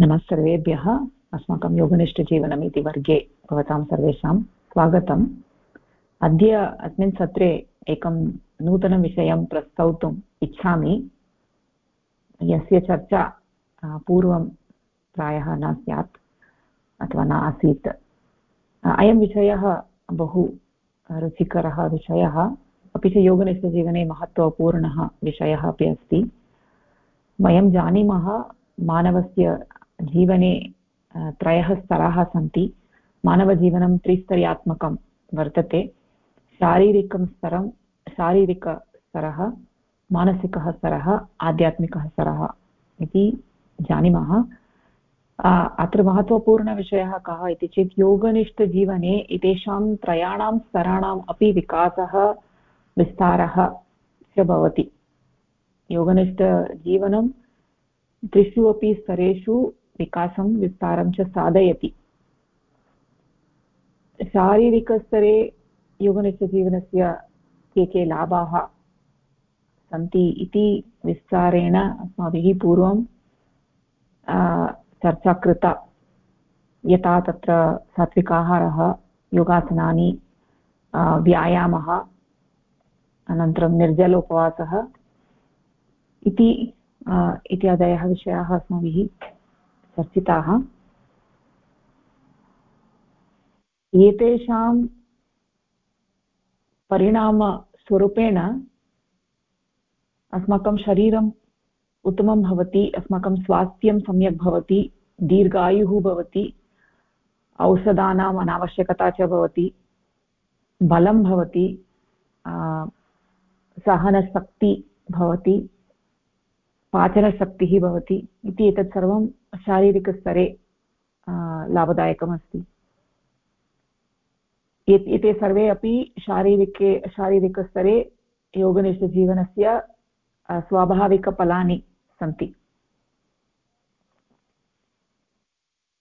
नमः सर्वेभ्यः। अस्माकं योगनिष्ठजीवनम् इति वर्गे भवतां सर्वेषां स्वागतम्। अद्य अस्मिन् सत्रे एकं नूतनविषयं प्रस्तौतुम् इच्छामि। यस्य चर्चा पूर्वं प्रायः न स्यात् अथवा न आसीत्। अयं विषयः बहु रुचिकरः विषयः। अपि च योगनिष्ठजीवने महत्त्वपूर्णः विषयः अपि अस्ति। वयं जानीमः मानवस्य जीवने त्रयः स्तराः सन्ति। मानवजीवनं त्रिस्तर्यात्मकं वर्तते। शारीरिकं स्तरं शारीरिकस्तरः मानसिकः स्तरः, आध्यात्मिकः स्तरः इति जानीमः। अत्र महत्त्वपूर्णविषयः कः इति चेत् योगनिष्ठजीवने एतेषां त्रयाणां स्तराणाम् अपि विकासः, विस्तारः च भवति। योगनिष्ठजीवनं त्रिषु अपि स्तरेषु विकासं विस्तारं च साधयति। शारीरिकस्तरे योगनिष्ठजीवनस्य के के लाभाः सन्ति इति विस्तारेण अस्माभिः पूर्वं चर्चा कृता। यथा तत्र सात्विकाहारः, योगासनानि व्यायामः, अनन्तरं निर्जलोपवासः इति इत्यादयः विषयाः अस्माभिः चर्चिताः एतेषां परिणामस्वरूपेण अस्माकं शरीरम् उत्तमं भवति, अस्माकं स्वास्थ्यं सम्यक् भवति, दीर्घायुः भवति, औषधानाम् अनावश्यकता च भवति, बलं भवति सहनशक्ति भवति, पाचनशक्तिः भवति इति एतत् सर्वं शारीरिकस्तरे लाभदायकमस्ति। एते सर्वे अपि शारीरिके शारीरिकस्तरे योगनिष्ठजीवनस्य स्वाभाविकफलानि सन्ति।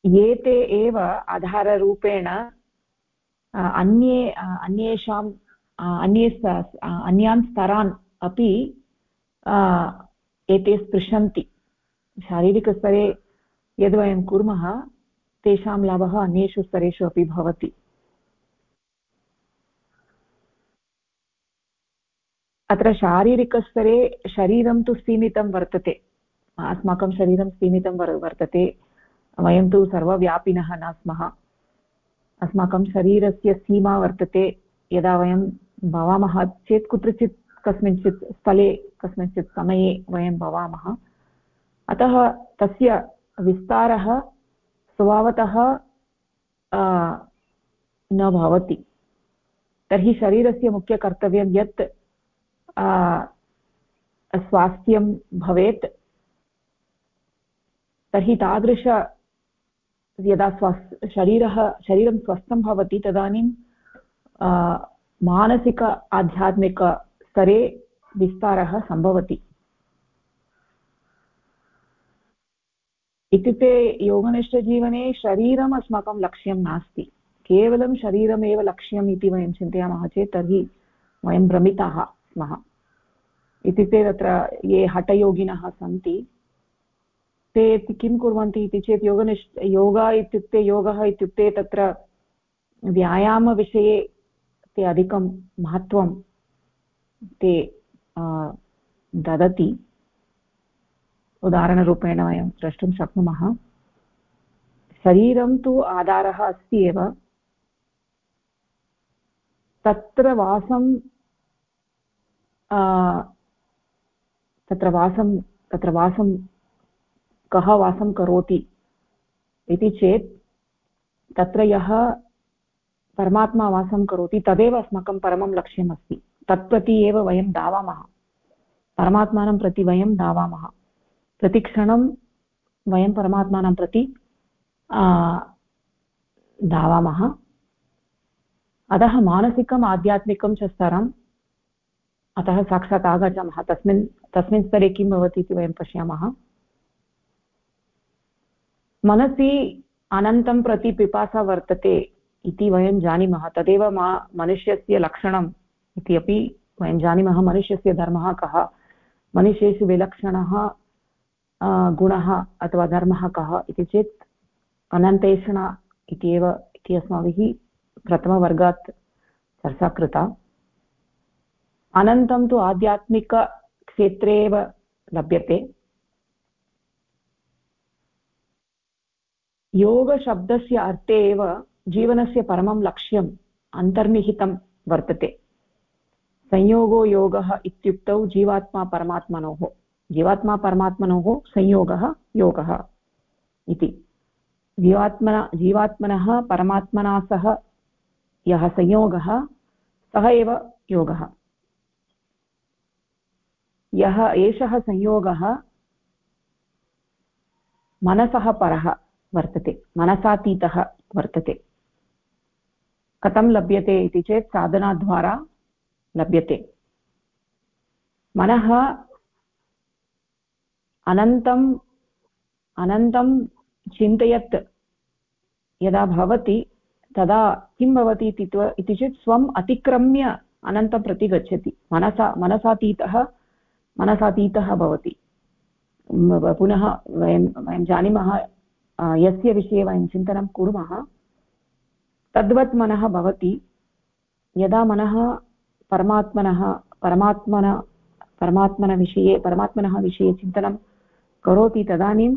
एते एव आधाररूपेण अन्ये अन्येषाम् अन्ये अन्यान् स्तरान् अपि एते स्पृशन्ति। शारीरिकस्तरे यद् वयं कुर्मः, तेषां लाभः अन्येषु स्तरेषु अपि भवति। अत्र शारीरिकस्तरे शरीरं तु सीमितं वर्तते। अस्माकं शरीरं सीमितं वर्, वर्तते। वयं तु सर्वव्यापिनः न स्मः अस्माकं शरीरस्य सीमा वर्तते। यदा वयं भवामः चेत् कुत्रचित् कस्मिंश्चित् स्थले, कस्मिंश्चित् समये वयं भवामः। अतः तस्य विस्तारः स्वभावतः न भवति। तर्हि शरीरस्य मुख्यकर्तव्यं यत् स्वास्थ्यं भवेत्। तर्हि तादृश यदा स्वस्थ, शरीरः, शरीरं स्वस्थं भवति, तदानीं मानसिक आध्यात्मिक स्तरे विस्तारः सम्भवति। इत्युक्ते योगनिष्ठजीवने शरीरम् अस्माकं लक्ष्यं नास्ति। केवलं शरीरमेव लक्ष्यम् इति वयं चिन्तयामः चेत् तर्हि वयं भ्रमिताः स्मः। इत्युक्ते तत्र ये हठयोगिनः सन्ति, ते किं कुर्वन्ति इति चेत् योगनिष्ठ, योगा इत्युक्ते, योगः इत्युक्ते तत्र व्यायामविषये ते अधिकं महत्त्वं ते ददति। उदाहरणरूपेण वयं द्रष्टुं शक्नुमः। शरीरं तु आधारः अस्ति एव। तत्र वासं तत्र वासं तत्र वासं कः वासं करोति इति चेत् तत्र यः परमात्मा वासं करोति तदेव अस्माकं परमं लक्ष्यम् अस्ति तत्प्रति एव वयं धावामः। परमात्मानं प्रति वयं धावामः। प्रतिक्षणं वयं परमात्मानं प्रति धावामः। अतः मानसिकम्, आध्यात्मिकं च स्तरम्, अतः साक्षात् आगच्छामः। तस्मिन् तस्मिन् स्तरे किं भवति इति वयं पश्यामः। मनसि अनन्तं प्रति पिपासा वर्तते इति वयं जानीमः। तदेव मा, मनुष्यस्य लक्षणम् इति अपि वयं जानीमः। मनुष्यस्य धर्मः कः? मनुष्येषु विलक्षणः गुणः अथवा धर्मः कः इति चेत् अनन्तेषण इत्येव इति अस्माभिः प्रथमवर्गात् चर्चा कृता। अनन्तं तु आध्यात्मिकक्षेत्रे एव लभ्यते। योगशब्दस्य अर्थे एव जीवनस्य परमं लक्ष्यम् अन्तर्निहितं वर्तते। संयोगो योगः इत्युक्तौ जीवात्मा परमात्मनोः। जीवात्मा परमात्मनोः संयोगः योगः इति। जीवात्मना, जीवात्मनः परमात्मना सह यः संयोगः, सः एव योगः। यः एषः संयोगः मनसः परः वर्तते, मनसातीतः वर्तते। कथं लभ्यते इति चेत् साधनाद्वारा लभ्यते। मनः अनन्तम् अनन्तं चिन्तयत्। यदा भवति, तदा किं भवति इति चेत् स्वम् अतिक्रम्य अनन्तं प्रति गच्छति। मनसा, मनसातीतः मनसातीतः भवति। पुनः वयं वयं जानीमः यस्य विषये वयं चिन्तनं कुर्मः, तद्वत् मनः भवति। यदा मनः परमात्मनः, परमात्मन परमात्मनविषये परमात्मनः विषये चिन्तनं करोति तदानीं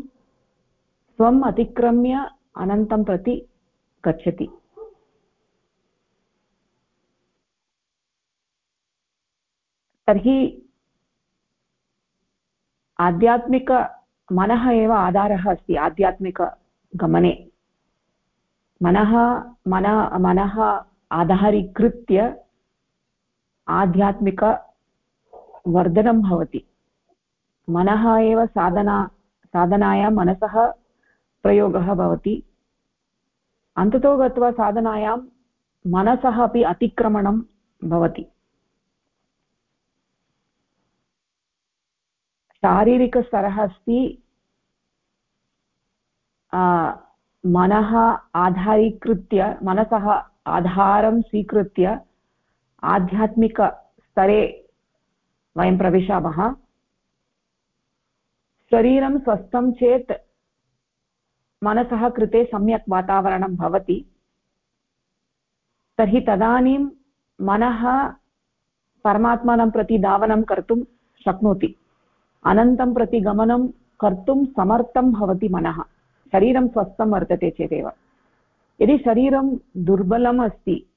स्वम् अतिक्रम्य अनन्तं प्रति गच्छति। तर्हि आध्यात्मिकमनः एव आधारः अस्ति, आध्यात्मिकगमने। मनः, मन, मनः आधारीकृत्य आध्यात्मिकवर्धनं भवति। मनः एव साधना, साधनायां मनसः प्रयोगः भवति। अन्ततो गत्वा साधनायां मनसः अपि अतिक्रमणं भवति। शारीरिकस्तरः अस्ति। मनः आधारीकृत्य, मनसः आधारं स्वीकृत्य आध्यात्मिकस्तरे वयं प्रविशामः। शरीरं स्वस्थं चेत् मनसः कृते सम्यक् वातावरणं भवति। तर्हि तदानीं मनः परमात्मनं प्रति धावनं कर्तुं शक्नोति। अनन्तं प्रति गमनं कर्तुं समर्थं भवति मनः। शरीरं स्वस्थं वर्तते चेदेव। यदि शरीरं दुर्बलम् अस्ति,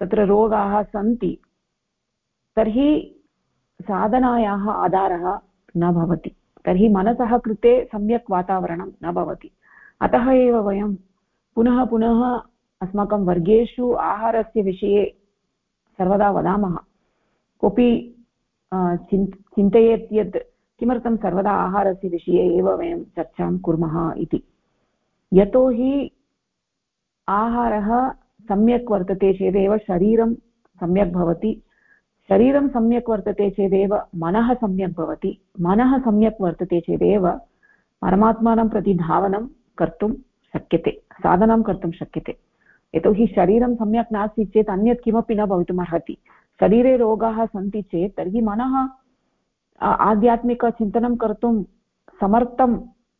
तत्र रोगाः सन्ति, तर्हि साधनायाः आधारः न भवति। तर्हि मनसः कृते सम्यक् वातावरणं न भवति। अतः एव वयं पुनः पुनः अस्माकं वर्गेषु आहारस्य विषये सर्वदा वदामः। कोऽपि चिन्, चिन्तयेत् यत् किमर्थं सर्वदा आहारस्य विषये एव वयं चर्चां कुर्मः इति। यतोहि आहारः सम्यक् वर्तते चेदेव शरीरं सम्यक् भवति। शरीरं सम्यक् वर्तते चेदेव, मनः सम्यक् भवति। मनः सम्यक् वर्तते चेदेव, परमात्मानं प्रति धावनं कर्तुं शक्यते, साधनं कर्तुं शक्यते। यतोहि शरीरं सम्यक् नास्ति चेत् अन्यत् किमपि न भवितुमर्हति शरीरे रोगाः सन्ति चेत् तर्हि मनः आध्यात्मिकचिन्तनं कर्तुं समर्थं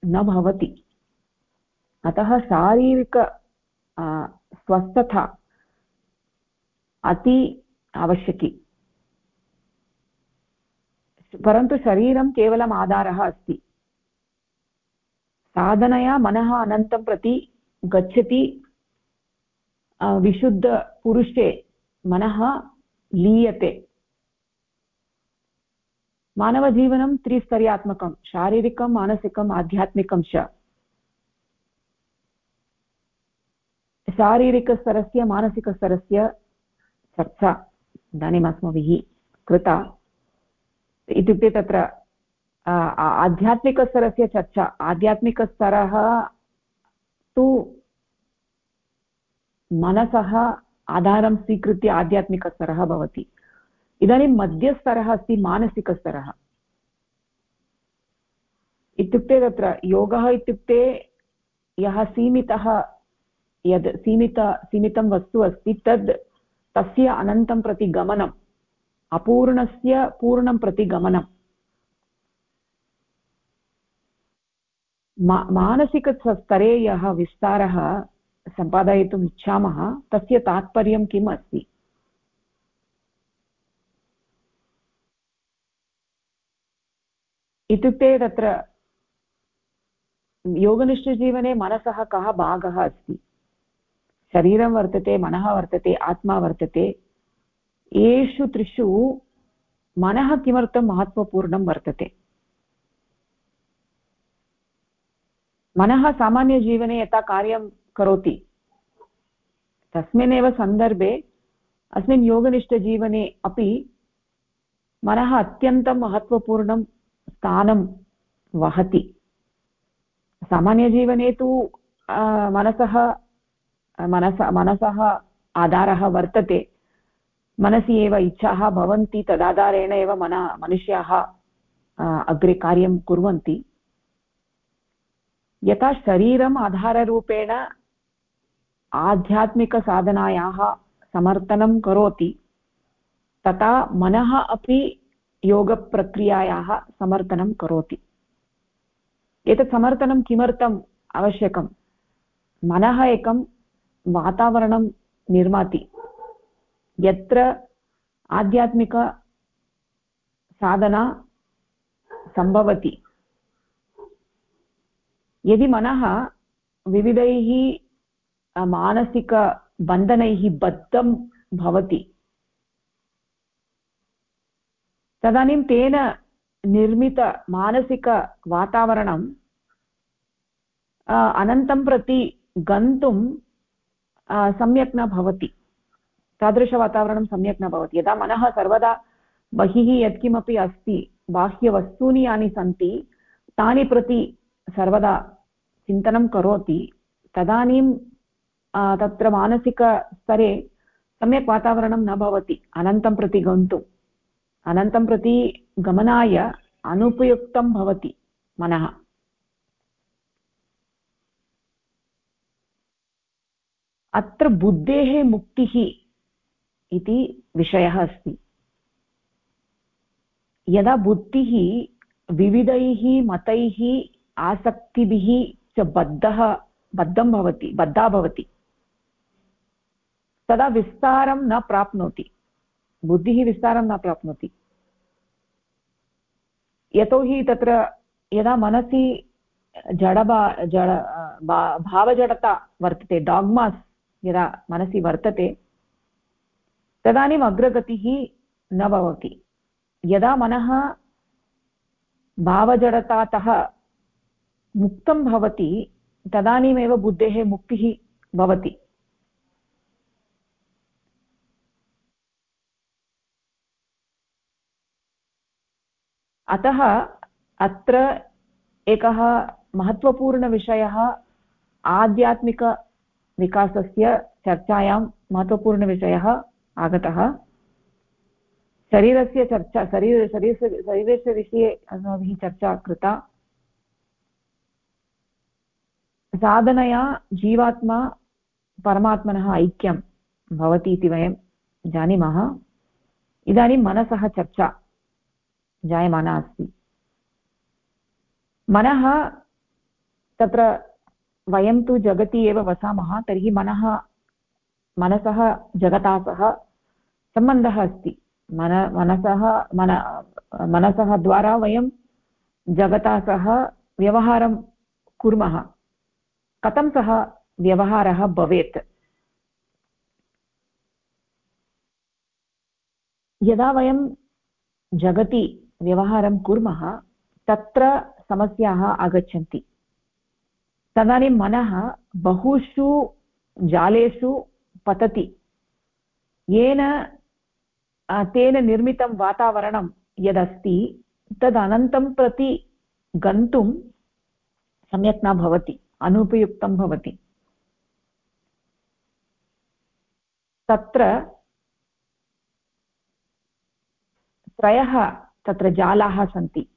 न भवति। अतः शारीरिक स्वस्थता अति आवश्यकी। परन्तु शरीरं केवलम् आधारः अस्ति। साधनया मनः अनन्तं प्रति गच्छति विशुद्धपुरुषे मनः लीयते। मानवजीवनं त्रिस्तर्यात्मकं, शारीरिकं मानसिकम् आध्यात्मिकं च। शारीरिकस्तरस्य, मानसिकस्तरस्य चर्चा इदानीम् अस्माभिः कृता। इत्युक्ते तत्र आध्यात्मिकस्तरस्य चर्चा, आध्यात्मिकस्तरः तु मनसः आधारं स्वीकृत्य आध्यात्मिकस्तरः भवति। इदानीं मध्यस्तरः अस्ति, मानसिकस्तरः। इत्युक्ते तत्र योगः इत्युक्ते यः सीमितः, यद् सीमित, सीमितं वस्तु अस्ति, तद् तस्य अनन्तं प्रति गमनम्। अपूर्णस्य पूर्णं प्रति गमनम् मा मानसिकस्तरे यः विस्तारः सम्पादयितुम् इच्छामः, तस्य तात्पर्यं किम् अस्ति? इत्युक्ते तत्र योगनिष्ठजीवने मनसः कः भागः अस्ति? शरीरं वर्तते, मनः वर्तते, आत्मा वर्तते। एषु त्रिषु मनः किमर्थं महत्त्वपूर्णं वर्तते? मनः सामान्यजीवने यथा कार्यं करोति, तस्मिन्नेव सन्दर्भे, अस्मिन् योगनिष्ठजीवने अपि मनः अत्यन्तं महत्त्वपूर्णं स्थानं वहति। सामान्यजीवने तु मनसः, मनस, मनसः आधारः वर्तते। मनसि एव इच्छाः भवन्ति, तदाधारेण एव मन, मनुष्याः अग्रे कार्यं कुर्वन्ति। यथा शरीरम् आधाररूपेण आध्यात्मिकसाधनायाः समर्थनं करोति, तथा मनः अपि योगप्रक्रियायाः समर्थनं करोति। एतत् समर्थनं किमर्थम् आवश्यकं मनः एकं वातावरणं निर्माति। यत्र आध्यात्मिकसाधना सम्भवति यदि मनः विविधैः मानसिकबन्धनैः बद्धं भवति, तदानीं तेन निर्मितमानसिकवातावरणम् अनन्तं प्रति गन्तुं सम्यक् न भवति। तादृशवातावरणं सम्यक् न भवति। यदा मनः सर्वदा बहिः यत्किमपि अस्ति, बाह्यवस्तूनि यानि सन्ति, तानि प्रति सर्वदा चिन्तनं करोति, तदानीं तत्र मानसिकस्तरे सम्यक् वातावरणं न भवति। अनन्तं प्रति गन्तुम् अनन्तं प्रति गमनाय अनुपयुक्तं भवति मनः। अत्र बुद्धेः मुक्तिः इति विषयः अस्ति। यदा बुद्धिः विविधैः मतैः आसक्तिभिः च बद्धः, बद्धं भवति, बद्धा भवति, तदा विस्तारं न प्राप्नोति। बुद्धिः विस्तारं न प्राप्नोति। यतोहि तत्र यदा मनसि जडबा, जड भावजडता वर्तते, डाग्मास् यदा मनसि वर्तते तदानीम् अग्रगतिः न भवति। यदा मनः भावजडतातः मुक्तं भवति, तदानीमेव बुद्धेः मुक्तिः भवति। अतः अत्र एकः महत्त्वपूर्णविषयः आध्यात्मिकविकासस्य चर्चायां महत्त्वपूर्णविषयः आगतः। शरीरस्य चर्चा, शरीर, शरीरस्य शरीरस्य विषये अस्माभिः चर्चा कृता। साधनया जीवात्मा परमात्मनः ऐक्यं भवति इति वयं जानीमः। इदानीं मनसः चर्चा जायमाना अस्ति। मनः तत्र वयं तु जगति एव वसामः, तर्हि मनः, मनसः जगता सह सम्बन्धः अस्ति। मन, मनसः मन, मनसः द्वारा वयं जगता सह व्यवहारं कुर्मः। कथं सः व्यवहारः भवेत्? यदा वयं जगति व्यवहारं कुर्मः, तत्र समस्याः आगच्छन्ति। तदानीं मनः बहुषु जालेषु पतति। येन तेन निर्मितं वातावरणं यदस्ति तदनन्तं प्रति गन्तुं सम्यक् न भवति, अनुपयुक्तं भवति। तत्र त्रयः तत्र जालाः सन्ति।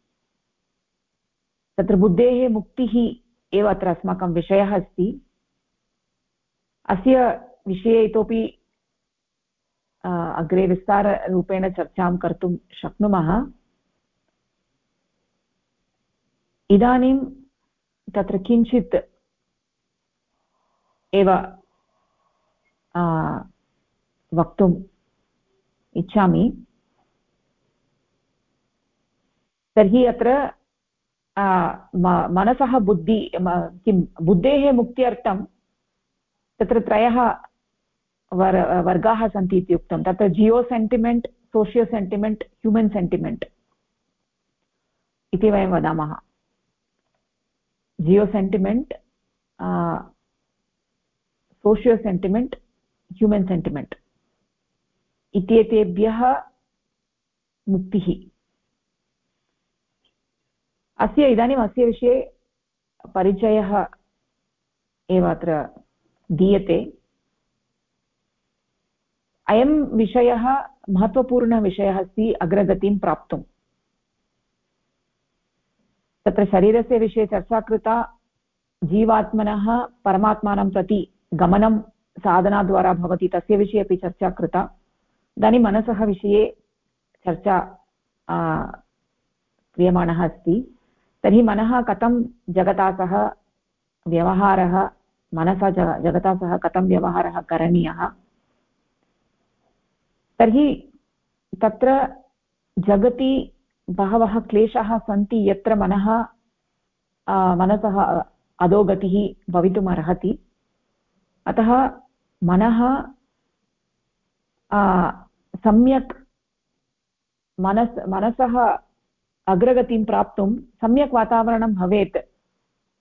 तत्र बुद्धेः मुक्तिः एव अत्र अस्माकं विषयः अस्ति। अस्य विषये इतोपि अग्रे विस्ताररूपेण चर्चां कर्तुं शक्नुमः। इदानीं तत्र किञ्चित् एव वक्तुम् इच्छामि। तर्हि अत्र मनसः बुद्धि किं, बुद्धेः मुक्त्यर्थं तत्र त्रयः वर्, वर्गाः सन्ति इति उक्तं। तत्र geo sentiment socio sentiment human sentiment इति वयं वदामः। Geo sentiment socio sentiment human sentiment इत्येतेभ्यः मुक्तिः। अस्य, इदानीम् अस्य विषये परिचयः एव अत्र दीयते। अयं विषयः महत्त्वपूर्णविषयः अस्ति अग्रगतिं प्राप्तुम् तत्र शरीरस्य विषये चर्चा कृता, जीवात्मनः परमात्मानं प्रति गमनं साधनाद्वारा भवति, तस्य विषये अपि चर्चा कृता। इदानीं मनसः विषये चर्चा क्रियमाणः अस्ति। तर्हि मनः कथं जगता सह व्यवहारः, मनसा जगता सह कथं व्यवहारः करणीयः? तर्हि तत्र जगति बहवः क्लेशाः सन्ति, यत्र मनः मनसः अधोगतिः भवितुम् अर्हति। अतः मनः सम्यक् मनस्, मनसः अग्रगतिं प्राप्तुं सम्यक् वातावरणं भवेत्,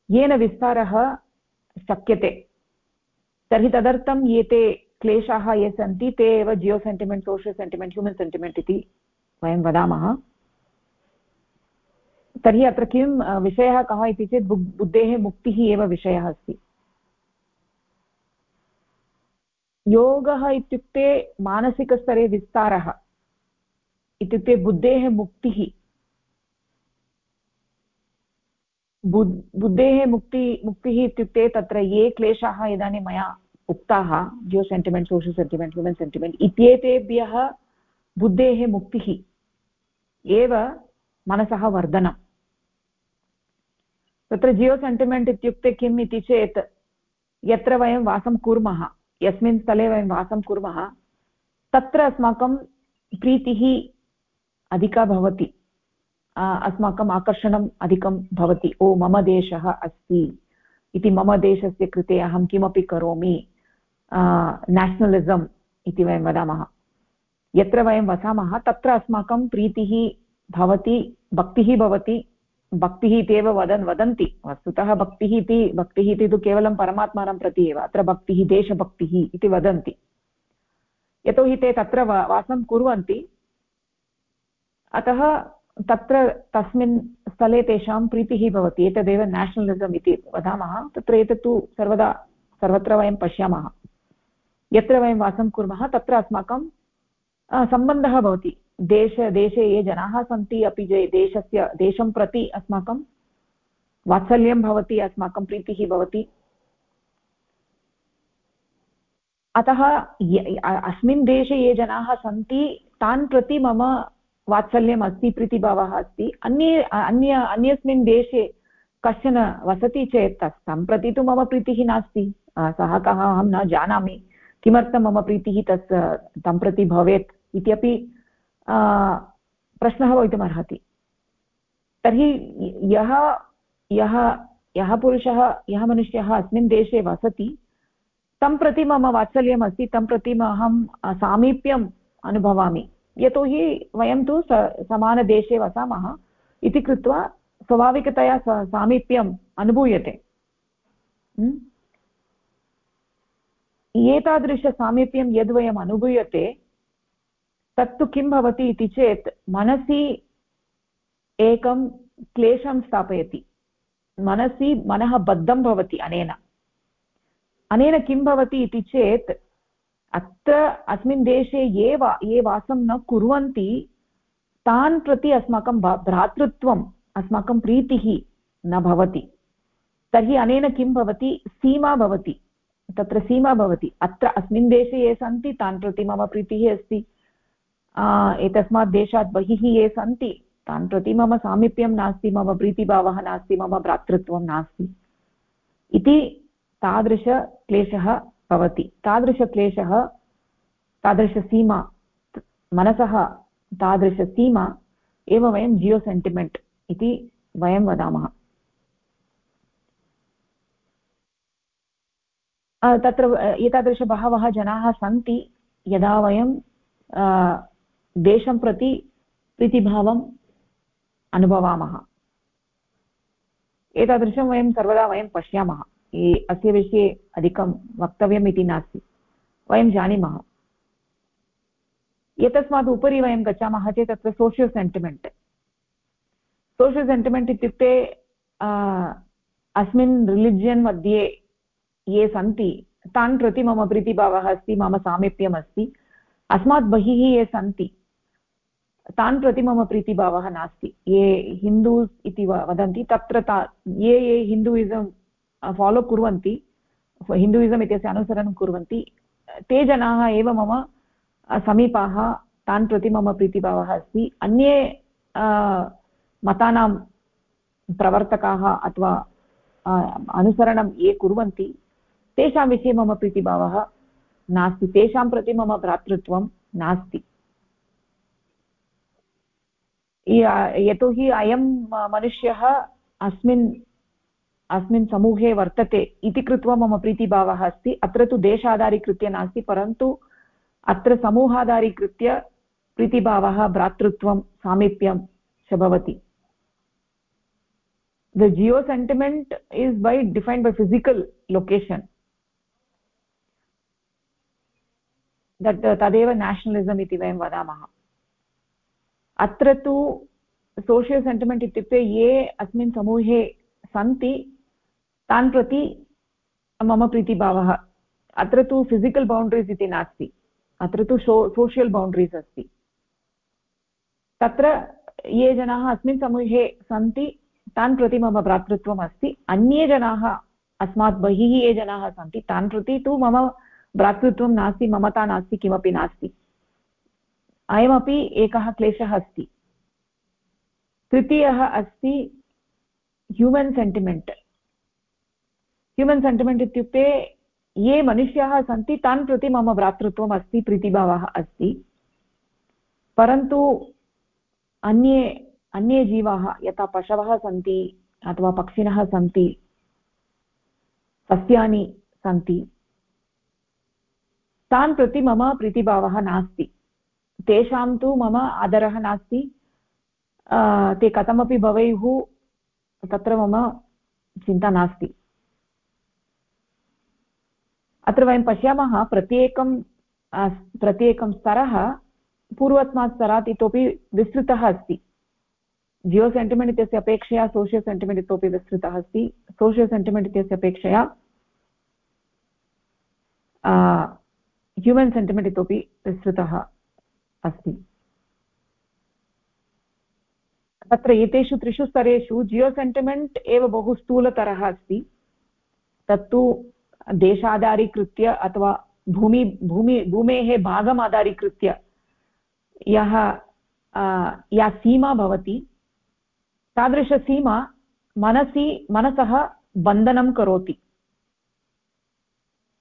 येन विस्तारः शक्यते। तर्हि तदर्थं ये ते क्लेशाः ये सन्ति, ते एव geo sentiment, social sentiment, human sentiment इति वयं वदामः। तर्हि अत्र किं विषयः कः इति चेत् बुद्धेः मुक्तिः एव विषयः अस्ति। योगः इत्युक्ते मानसिकस्तरे विस्तारः, इत्युक्ते बुद्धेः मुक्तिः। बुद्धेः मुक्ति, मुक्तिः इत्युक्ते तत्र ये क्लेशाः, इदानीं मया उक्ताः geo sentiment social sentiment human sentiment इत्येतेभ्यः बुद्धेः मुक्तिः, एव मनसः वर्धनम् तत्र जियो सेण्टिमेण्ट् इत्युक्ते किम् इति चेत्, यत्र वयं वासं कुर्मः, यस्मिन् स्थले वयं वासं कुर्मः, तत्र अस्माकं प्रीतिः अधिका भवति। अस्माकम् आकर्षणम् अधिकं भवति। ओ, मम देशः अस्ति। इति मम देशस्य कृते अहं किमपि करोमि। नेशनलिसम् इति वयं वदामः। यत्र वयं वसामः, तत्र अस्माकं प्रीतिः भवति, भक्तिः भवति, भक्तिः इत्येव वदन्, वदन्ति। वस्तुतः भक्तिः इति भक्तिः इति तु केवलं परमात्मानं प्रति एव, अत्र भक्तिः, देशभक्तिः इति वदन्ति। यतोहि ते तत्र वासं कुर्वन्ति, अतः तत्र तस्मिन् स्थले तेषां प्रीतिः भवति। एतदेव नेशनलिसम् इति वदामः, तत्र एतत्तु सर्वदा, सर्वत्र वयं पश्यामः। यत्र वयं वासं कुर्मः, तत्र अस्माकं सम्बन्धः भवति। देश, देशे ये जनाः सन्ति, अपि देशस्य, देशं प्रति अस्माकं वात्सल्यं भवति, अस्माकं प्रीतिः भवति। अतः अस्मिन् देशे ये जनाः सन्ति, तान् प्रति मम वात्सल्यम् अस्ति, प्रीतिभावः अस्ति। अन्ये, अन्य, अन्यस्मिन् देशे कश्चन वसति चेत् तं प्रति तु मम प्रीतिः नास्ति। सः कः, अहं न जानामि। किमर्थं मम प्रीतिः तस्, तं प्रति भवेत् इत्यपि प्रश्नः भवितुमर्हति तर्हि यः यः यः पुरुषः, यः मनुष्यः अस्मिन् देशे वसति, तं प्रति मम वात्सल्यम् अस्ति तं प्रति अहं सामीप्यम् अनुभवामि। यतोहि वयं तु स, समानदेशे वसामः, इति कृत्वा स्वाभाविकतया सामीप्यम् अनुभूयते। एतादृशसामीप्यं यद् वयम् अनुभूयते, तत्तु किं भवति इति चेत् मनसि एकं क्लेशं स्थापयति। मनसि मनः बद्धं भवति अनेन। अनेन किं भवति इति चेत् अत्र अस्मिन् देशे ये वा, ये वासं न कुर्वन्ति, तान् प्रति अस्माकं भ्रातृत्वम्, अस्माकं प्रीतिः न भवति। तर्हि अनेन किं भवति? सीमा भवति। तत्र सीमा भवति। अत्र अस्मिन् देशे ये सन्ति, तान् प्रति मम प्रीतिः अस्ति। एतस्मात् देशात् बहिः ये सन्ति, तान् प्रति मम सामीप्यं नास्ति, मम प्रीतिभावः नास्ति, मम भ्रातृत्वं नास्ति। इति तादृशक्लेशः भवति। तादृशक्लेशः तादृशसीमा मनसः तादृशसीमा एव वयं जियो सेण्टिमेण्ट् इति वयं वदामः। तत्र एतादृश बहवः जनाः सन्ति। यदा वयं देशं प्रति प्रीतिभावम् अनुभवामः। एतादृशं वयं सर्वदा वयं पश्यामः। अस्य विषये अधिकं वक्तव्यम् इति नास्ति। वयं जानीमः। एतस्मात् उपरि वयं गच्छामः चेत् तत्र सोशियल् सेण्टिमेण्ट् सोशियल् सेण्टिमेण्ट् इत्युक्ते अस्मिन् रिलिजियन् मध्ये ये सन्ति। तान् प्रति मम प्रीतिभावः अस्ति, मम सामीप्यम् अस्ति। अस्मात् बहिः ये सन्ति, तान् प्रति मम प्रीतिभावः नास्ति। ये हिन्दूस् इति वदन्ति, तत्र ता, ये ये हिन्दुयिसम् फालो कुर्वन्ति हिन्दुयिसम् इत्यस्य अनुसरणं कुर्वन्ति, ते जनाः एव मम समीपाः, तान् प्रति मम प्रीतिभावः अस्ति। अन्ये मतानां प्रवर्तकाः अथवा अनुसरणं ये कुर्वन्ति तेषां विषये मम प्रीतिभावः नास्ति. तेषां प्रति मम भ्रातृत्वं नास्ति. यतोहि अयं मनुष्यः अस्मिन् अस्मिन् समूहे वर्तते इति कृत्वा मम प्रीतिभावः अस्ति. अत्र तु देशाधारीकृत्य नास्ति, परन्तु अत्र समूहाधारीकृत्य प्रीतिभावः, भ्रातृत्वं, सामीप्यं च भवति. The geo sentiment is by, defined by physical location. That tadev nationalism iti vayam vadamah अत्र तु सोशियल् सेण्टिमेण्ट् इत्युक्ते ये अस्मिन् समूहे सन्ति, तान् प्रति मम प्रीतिभावः। अत्र तु फिसिकल् बौण्ड्रीस् इति नास्ति। अत्र तु शो सोशियल् बौण्ड्रीस् अस्ति। तत्र ये जनाः अस्मिन् समूहे सन्ति, तान् प्रति मम भ्रातृत्वम् अस्ति। अन्ये जनाः, अस्मात् बहिः ये जनाः सन्ति, तान् प्रति तु मम भ्रातृत्वं नास्ति, ममता नास्ति, किमपि नास्ति। अयमपि एकः क्लेशः अस्ति। तृतीयः अस्ति ह्यूमन् सेण्टिमेण्ट् ह्यूमन् सेण्टिमेण्ट् इत्युक्ते ये मनुष्याः सन्ति, तान् प्रति मम भ्रातृत्वम् अस्ति, प्रीतिभावः अस्ति। परन्तु अन्ये अन्ये जीवाः, यथा पशवः सन्ति, अथवा पक्षिणः सन्ति, सस्यानि सन्ति तान् प्रति मम प्रीतिभावः नास्ति। तेषां तु मम आदरः नास्ति। ते कथमपि भवेयुः, तत्र मम चिन्ता नास्ति। अत्र वयं पश्यामः, प्रत्येकं प्रत्येकं स्तरः पूर्वस्मात् स्तरात् इतोपि विस्तृतः अस्ति। जियो सेण्टिमेण्ट् इत्यस्य अपेक्षया सोशियल् सेण्टिमेण्ट् इतोपि विस्तृतः अस्ति। सोशियल् सेण्टिमेण्ट् इत्यस्य अपेक्षया ह्यूमन् सेण्टिमेण्ट् इतोपि विस्तृतः अस्ति। तत्र एतेषु त्रिषु स्तरेषु जियो सेण्टिमेण्ट् एव बहु स्थूलतरः अस्ति। तत्तु देशाधारीकृत्य अथवा भूमि भूमि, भूमेः भागम् आधारीकृत्य यः या सीमा भवति, तादृशसीमा मनसि, मनसः बन्धनं करोति।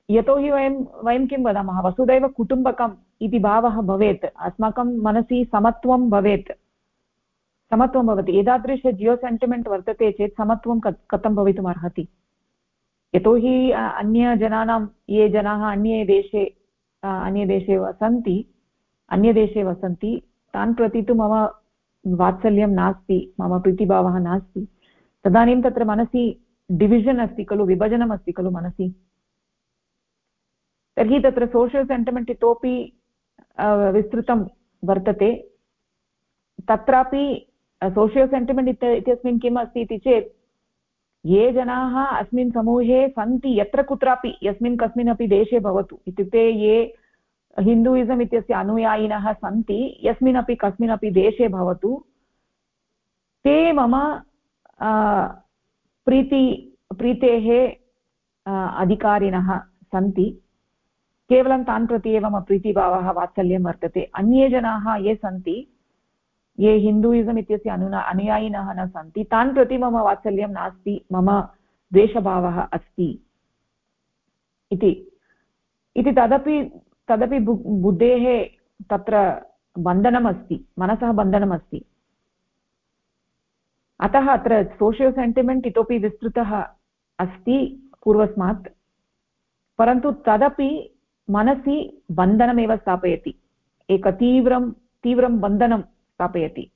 यतोहि वयं वयं किं वदामः? वसुदैव कुटुम्बकम् इति भावः भवेत्। अस्माकं मनसि समत्वं भवेत्। समत्वं भवति। एतादृश जियो सेण्टिमेण्ट् वर्तते चेत् समत्वं कथं भवितुम् अर्हति? यतोहि अन्यजनानां ये जनाः अन्ये देशे अन्ये देशे वसन्ति अन्यदेशे वसन्ति, तान् प्रति तु मम वात्सल्यं नास्ति, मम प्रीतिभावः नास्ति। तदानीं तत्र मनसि डिविजन् अस्ति खलु, विभजनमस्ति खलु मनसि। तर्हि तत्र सोशियल् सेण्टिमेण्ट् इतोपि विस्तृतं वर्तते। तत्रापि सोशियल् सेण्टिमेण्ट् इत्यस्मिन् किम् अस्ति इति चेत्, ये जनाः अस्मिन् समूहे सन्ति, यत्र कुत्रापि, यस्मिन् कस्मिन्नपि देशे भवतु, इत्युक्ते ये हिन्दुयिसम् इत्यस्य अनुयायिनः सन्ति यस्मिन्नपि कस्मिन्नपि देशे भवतु, ते मम प्रीति, प्रीतेः अधिकारिणः सन्ति। केवलं तान् प्रति एव मम प्रीतिभावः वात्सल्यं वर्तते। अन्ये जनाः ये सन्ति, ये हिन्दुयिसम् इत्यस्य अनु अनुयायिनः न सन्ति, तान् प्रति मम वात्सल्यं नास्ति, मम द्वेषभावः अस्ति इति। इति तदपि तदपि बुद्धेः तत्र बन्धनमस्ति, मनसः बन्धनमस्ति। अतः अत्र सोशियो सेण्टिमेण्ट् इतोपि विस्तृतः अस्ति पूर्वस्मात्, परन्तु तदपि मनसि बन्धनमेव स्थापयति। एक तीव्रं तीव्रं बन्धनं स्थापयति।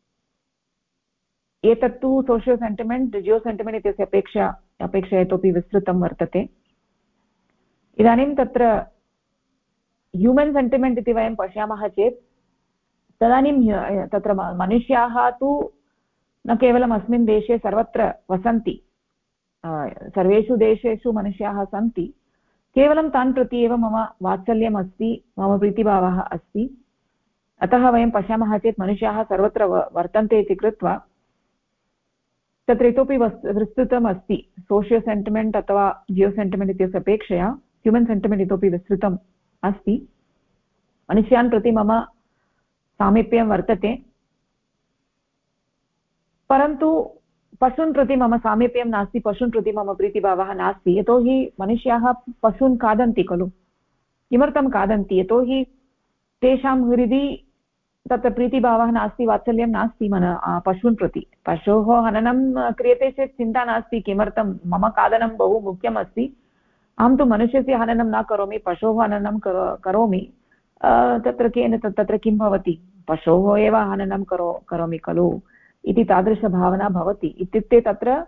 एतत्तु सोशियो सेण्टिमेण्ट् जियो सेण्टिमेण्ट् इत्यस्य अपेक्षा अपेक्षया इतोपि विस्तृतं वर्तते। इदानीं तत्र ह्यूमन् सेण्टिमेण्ट् इति वयं पश्यामः चेत्, तदानीं तत्र मनुष्याः तु न केवलम् अस्मिन् देशे सर्वत्र वसन्ति। सर्वेषु देशेषु मनुष्याः सन्ति। केवलं तान् प्रति एव मम वात्सल्यम् अस्ति मम प्रीतिभावः अस्ति। अतः वयं पश्यामः चेत् मनुष्याः सर्वत्र वर्तन्ते इति कृत्वा तत्र इतोपि वस् विस्तृतम् अस्ति सोशियो सेण्टिमेण्ट् अथवा जियो सेण्टिमेण्ट् इत्यस्य अपेक्षया ह्यूमन् सेण्टिमेण्ट् इतोपि विस्तृतम् अस्ति। मनुष्यान् प्रति मम सामीप्यं वर्तते। परन्तु पशून् प्रति मम सामीप्यं नास्ति पशून् प्रति मम प्रीतिभावः नास्ति। यतोहि मनुष्याः पशून् खादन्ति खलु। किमर्थं खादन्ति? यतोहि तेषां हृदि तत्र प्रीतिभावः नास्ति, वात्सल्यं नास्ति मन पशून् प्रति पशोः हननं क्रियते चेत् चिन्ता नास्ति, किमर्थं? मम खादनं बहु मुख्यम् अस्ति अहं तु मनुष्यस्य हननं न करोमि, पशोः हननं करोमि। तत्र केन तत्र किं भवति? पशोः एव हननं करो, करोमि खलु। इति तादृशभावना भवति। इत्युक्ते तत्र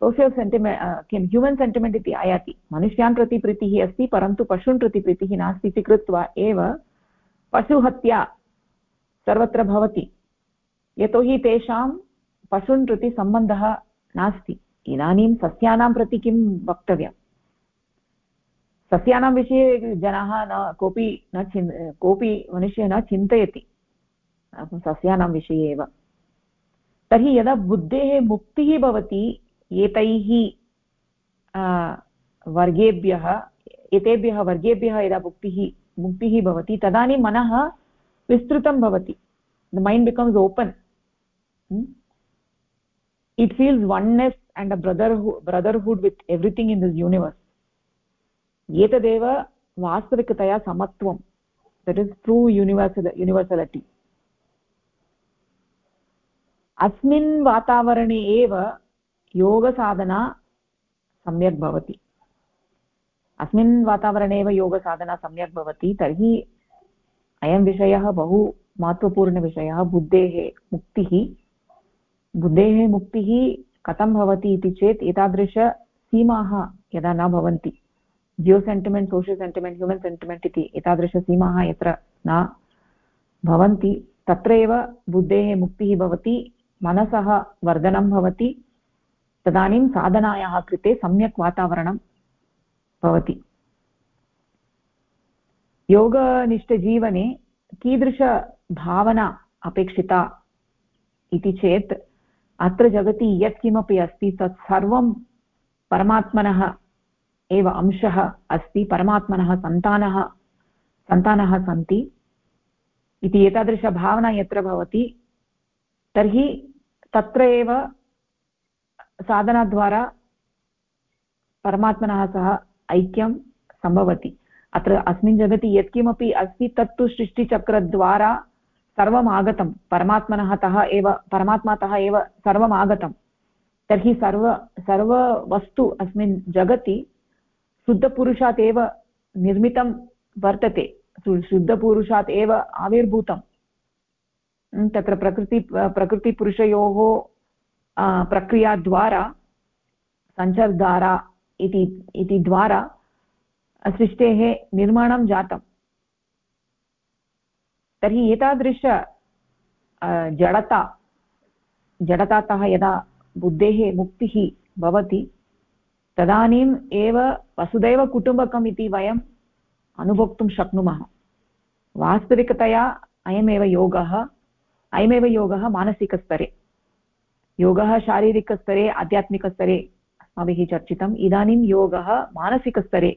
सोशियल् सेण्टिमेण्ट् किं ह्यूमन् सेण्टिमेण्ट् इति आयाति। मनुष्यान् प्रति प्रीतिः अस्ति, परन्तु पशून् प्रति प्रीतिः नास्ति। इति कृत्वा एव पशुहत्या सर्वत्र भवति। यतोहि तेषां पशून् प्रति सम्बन्धः नास्ति। इदानीं सस्यानां प्रति किं वक्तव्यं? सस्यानां विषये जनाः न, कोऽपि न चिन्, कोऽपि मनुष्यः न चिन्तयति। सस्यानां विषये एव। तर्हि यदा बुद्धेः मुक्तिः भवति, एतैः वर्गेभ्यः, एतेभ्यः वर्गेभ्यः यदा मुक्तिः मुक्तिः भवति, तदानीं मनः विस्तृतं भवति। The mind becomes open it feels oneness and a brotherhood brotherhood with everything in this universe एतदेव वास्तविकतया समत्वं. That is true universal universality अस्मिन् वातावरणे एव योगसाधना सम्यक् भवति। अस्मिन् वातावरणे एव योगसाधना सम्यक् भवति, तर्हि अयं विषयः बहु महत्त्वपूर्णविषयः, बुद्धेः मुक्तिः। बुद्धेः मुक्तिः कथं भवति इति चेत् एतादृशसीमाः यदा न भवन्ति, geo sentiment, social sentiment, human sentiment इति एतादृशसीमाः यत्र न भवन्ति तत्र एव बुद्धेः मुक्तिः भवति। मनसः वर्धनं भवति। तदानीं साधनायाः कृते सम्यक् वातावरणं भवति। योगनिष्ठजीवने कीदृशभावना अपेक्षिता इति चेत् अत्र जगति यत्किमपि अस्ति तत् सर्वं परमात्मनः एव अंशः अस्ति, परमात्मनः सन्तानः सन्तानः सन्ति। इति एतादृशभावना यत्र भवति तर्हि तत्र एव साधनाद्वारा परमात्मनः सह ऐक्यं सम्भवति। अत्र अस्मिन् जगति यत्किमपि अस्ति, तत्तु सृष्टिचक्रद्वारा सर्वम् आगतं परमात्मनः तः एव परमात्मातः एव सर्वम् आगतं तर्हि सर्व, सर्ववस्तु अस्मिन् जगति शुद्धपुरुषात् एव निर्मितं वर्तते। शुद्धपुरुषात् एव आविर्भूतं तत्र प्रकृति प्रकृतिपुरुषयोः प्रक्रियाद्वारा सञ्चर्द्वारा इति द्वारा सृष्टेः निर्माणं जातम्। तर्हि एतादृश जडता, जडतातः यदा बुद्धेः मुक्तिः भवति, तदानीम् एव वसुदैवकुटुम्बकम् इति वयम् अनुभोक्तुं शक्नुमः। वास्तविकतया अयमेव योगः। अयमेव योगः मानसिकस्तरे। योगः शारीरिकस्तरे, आध्यात्मिकस्तरे अस्माभिः चर्चितम्। इदानीं योगः मानसिकस्तरे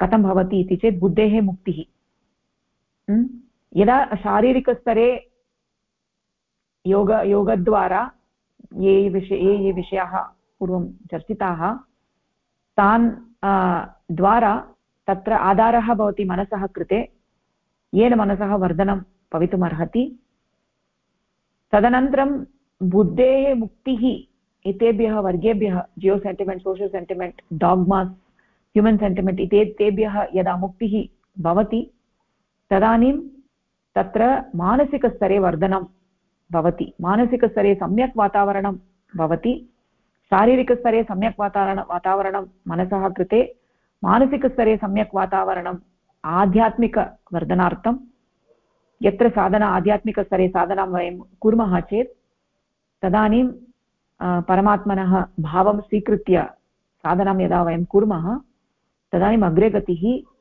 कथं भवति इति चेत् बुद्धेः मुक्तिः। यदा शारीरिकस्तरे योग, योगद्वारा ये विषय, ये ये विषयाः पूर्वं चर्चिताः, तान् द्वारा तत्र आधारः भवति मनसः कृते। येन मनसः वर्धनं भवितुमर्हति। तदनन्तरं बुद्धेः मुक्तिः, एतेभ्यः वर्गेभ्यः, geo sentiment, social sentiment, dogmas, human sentiment इति तेभ्यः यदा मुक्तिः भवति, तदानीं तत्र मानसिकस्तरे वर्धनं भवति। मानसिकस्तरे सम्यक् वातावरणं भवति, शारीरिकस्तरे सम्यक् वातावरण वातावरणं मनसः कृते, मानसिकस्तरे सम्यक् वातावरणम्, आध्यात्मिकवर्धनार्थं यत्र साधना आध्यात्मिकस्तरे साधनां वयं कुर्मः चेत् तदानीं परमात्मनः भावं स्वीकृत्य साधनां यदा वयं कुर्मः, तदानीम् अग्रे गतिः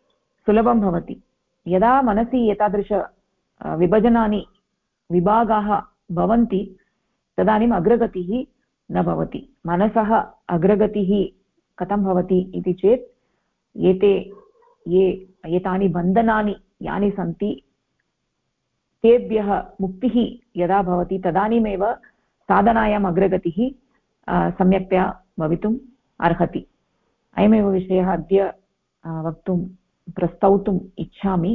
सुलभं भवति। यदा मनसि एतादृश विभजनानि, विभागाः भवन्ति, तदानीम् अग्रगतिः न भवति। मनसः अग्रगतिः कथं भवति इति चेत्, एते, ये, एतानि बन्धनानि यानि सन्ति तेभ्यः मुक्तिः यदा भवति तदानीमेव साधनायाम् अग्रगतिः सम्यक्तया भवितुम् अर्हति। अयमेव विषयः अद्य वक्तुं प्रस्तौतुम् इच्छामि।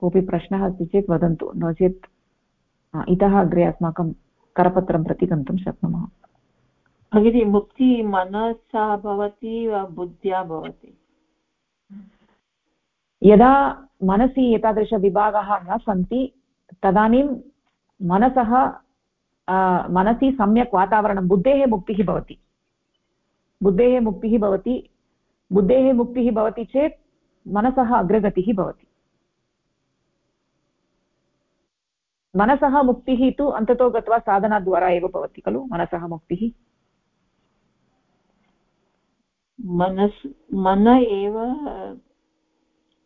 कोऽपि प्रश्नः अस्ति चेत् वदन्तु। नो चेत् इतः अग्रे अस्माकं करपत्रं प्रति गन्तुं शक्नुमः। भगिनि मुक्ति मनसा भवति वा बुद्ध्या भवति? यदा मनसि एतादृशविभागाः न सन्ति, तदानीं मनसः मनसि सम्यक् वातावरणं, बुद्धेः मुक्तिः भवति। बुद्धेः मुक्तिः भवति। बुद्धेः मुक्तिः भवति चेत् मनसः अग्रगतिः भवति। मनसः मुक्तिः तु अन्ततो गत्वा साधनाद्वारा एव भवति खलु, मनसः मुक्तिः? मनस्, मन एव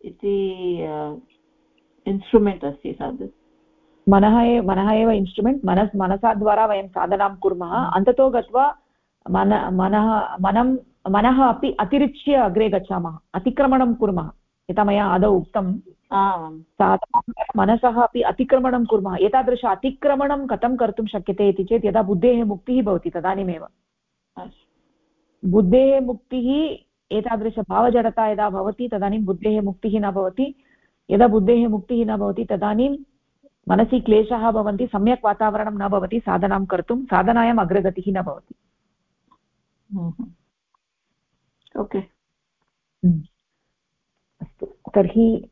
इति इन्स्ट्रुमेण्ट् अस्ति तद् मनः एव मनः एव इन्स्ट्रुमेण्ट् मनस् मनसा द्वारा वयं साधनां कुर्मः। अन्ततो गत्वा मन मनः मनं मनः अपि अतिरिच्य अग्रे गच्छामः अतिक्रमणं कुर्मः। यथा मया आदौ उक्तं। मनसः अपि अतिक्रमणं कुर्मः। एतादृश अतिक्रमणं कथं कर्तुं शक्यते इति चेत् यदा बुद्धेः मुक्तिः भवति तदानीमेव। बुद्धेः मुक्तिः एतादृशभावजडता यदा भवति तदानीं बुद्धेः मुक्तिः न भवति। यदा बुद्धेः मुक्तिः न भवति तदानीं मनसि क्लेशाः भवन्ति सम्यक् वातावरणं न भवति साधनां कर्तुं साधनायाम् अग्रगतिः न भवति। ओके। अस्तु तर्हि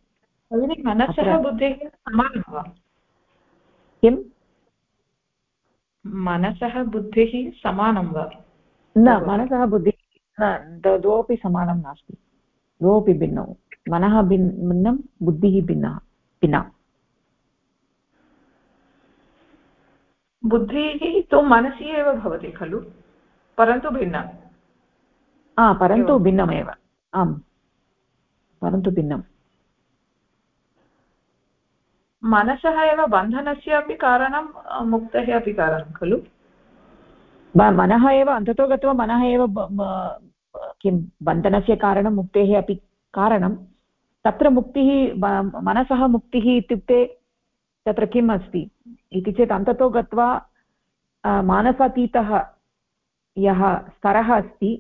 मनसः बुद्धिः समानं वा? किं मनसः बुद्धिः समानं वा? न मनसः बुद्धिः द्वौपि समानं नास्ति। द्वौपि भिन्नौ। मनः भिन्नं बुद्धिः भिन्नः भिन्ना। बुद्धिः तु मनसि एव भवति खलु परन्तु भिन्ना। हा परन्तु भिन्नमेव। आम्। परन्तु भिन्नम् मनसः एव बन्धनस्य अपि कारणं मुक्तेः अपि कारणं खलु। मनः एव अन्ततो गत्वा मनः एव किं बन्धनस्य कारणं, मुक्तेः अपि कारणं, तत्र मुक्तिः मनसः मुक्तिः इत्युक्ते तत्र किम् अस्ति? इति चेत् अन्ततो गत्वा मानसातीतः यः स्तरः अस्ति,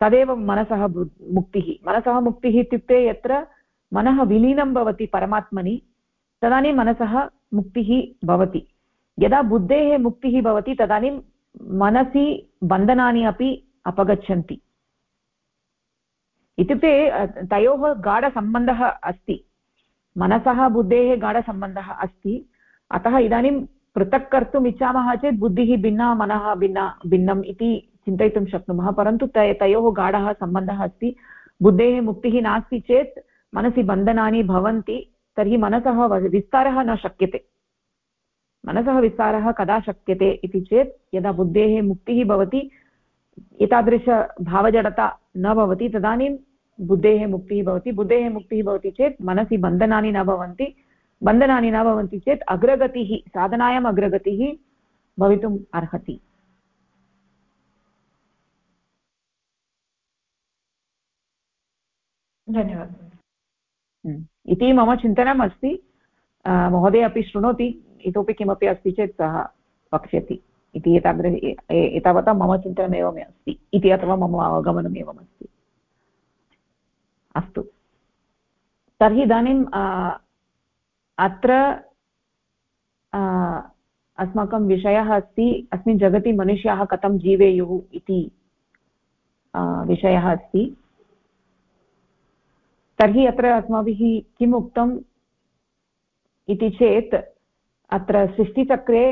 तदेव मनसः मुक्तिः। मनसः मुक्तिः इत्युक्ते यत्र मनः विलीनं भवति परमात्मनि, तदानीं मनसः मुक्तिः भवति। यदा बुद्धेः मुक्तिः भवति, तदानीं मनसि बन्धनानि अपि अपगच्छन्ति। इत्युक्ते तयोः गाढसम्बन्धः अस्ति। मनसः, बुद्धेः गाढसम्बन्धः अस्ति। अतः इदानीं पृथक् कर्तुम् इच्छामः चेत् बुद्धिः भिन्ना, मनः भिन्ना, भिन्नम् इति चिन्तयितुं शक्नुमः। परन्तु तयोः गाढः सम्बन्धः अस्ति। बुद्धेः मुक्तिः नास्ति चेत् मनसि बन्धनानि भवन्ति। तर्हि मनसः विस्तारः न शक्यते। मनसः विस्तारः कदा शक्यते इति चेत् यदा बुद्धेः मुक्तिः भवति, एतादृशभावजडता न भवति, तदानीं बुद्धेः मुक्तिः भवति बुद्धेः मुक्तिः भवति चेत् मनसि बन्धनानि न भवन्ति। बन्धनानि न भवन्ति चेत् अग्रगतिः साधनायाम् अग्रगतिः भवितुम् अर्हति। धन्यवादः। इति मम चिन्तनम् अस्ति। महोदय अपि शृणोति इतोपि किमपि अस्ति चेत् सः वक्ष्यति। इति एतादृश एतावता मम चिन्तनमेवम् अस्ति। इति अथवा मम अवगमनम् एवमस्ति अस्तु। तर्हि इदानीम् अत्र अस्माकं विषयः अस्ति, अस्मिन् जगति मनुष्याः कथं जीवेयुः इति विषयः अस्ति। तर्हि अत्र अस्माभिः किम् उक्तम् इति चेत्, अत्र सृष्टिचक्रे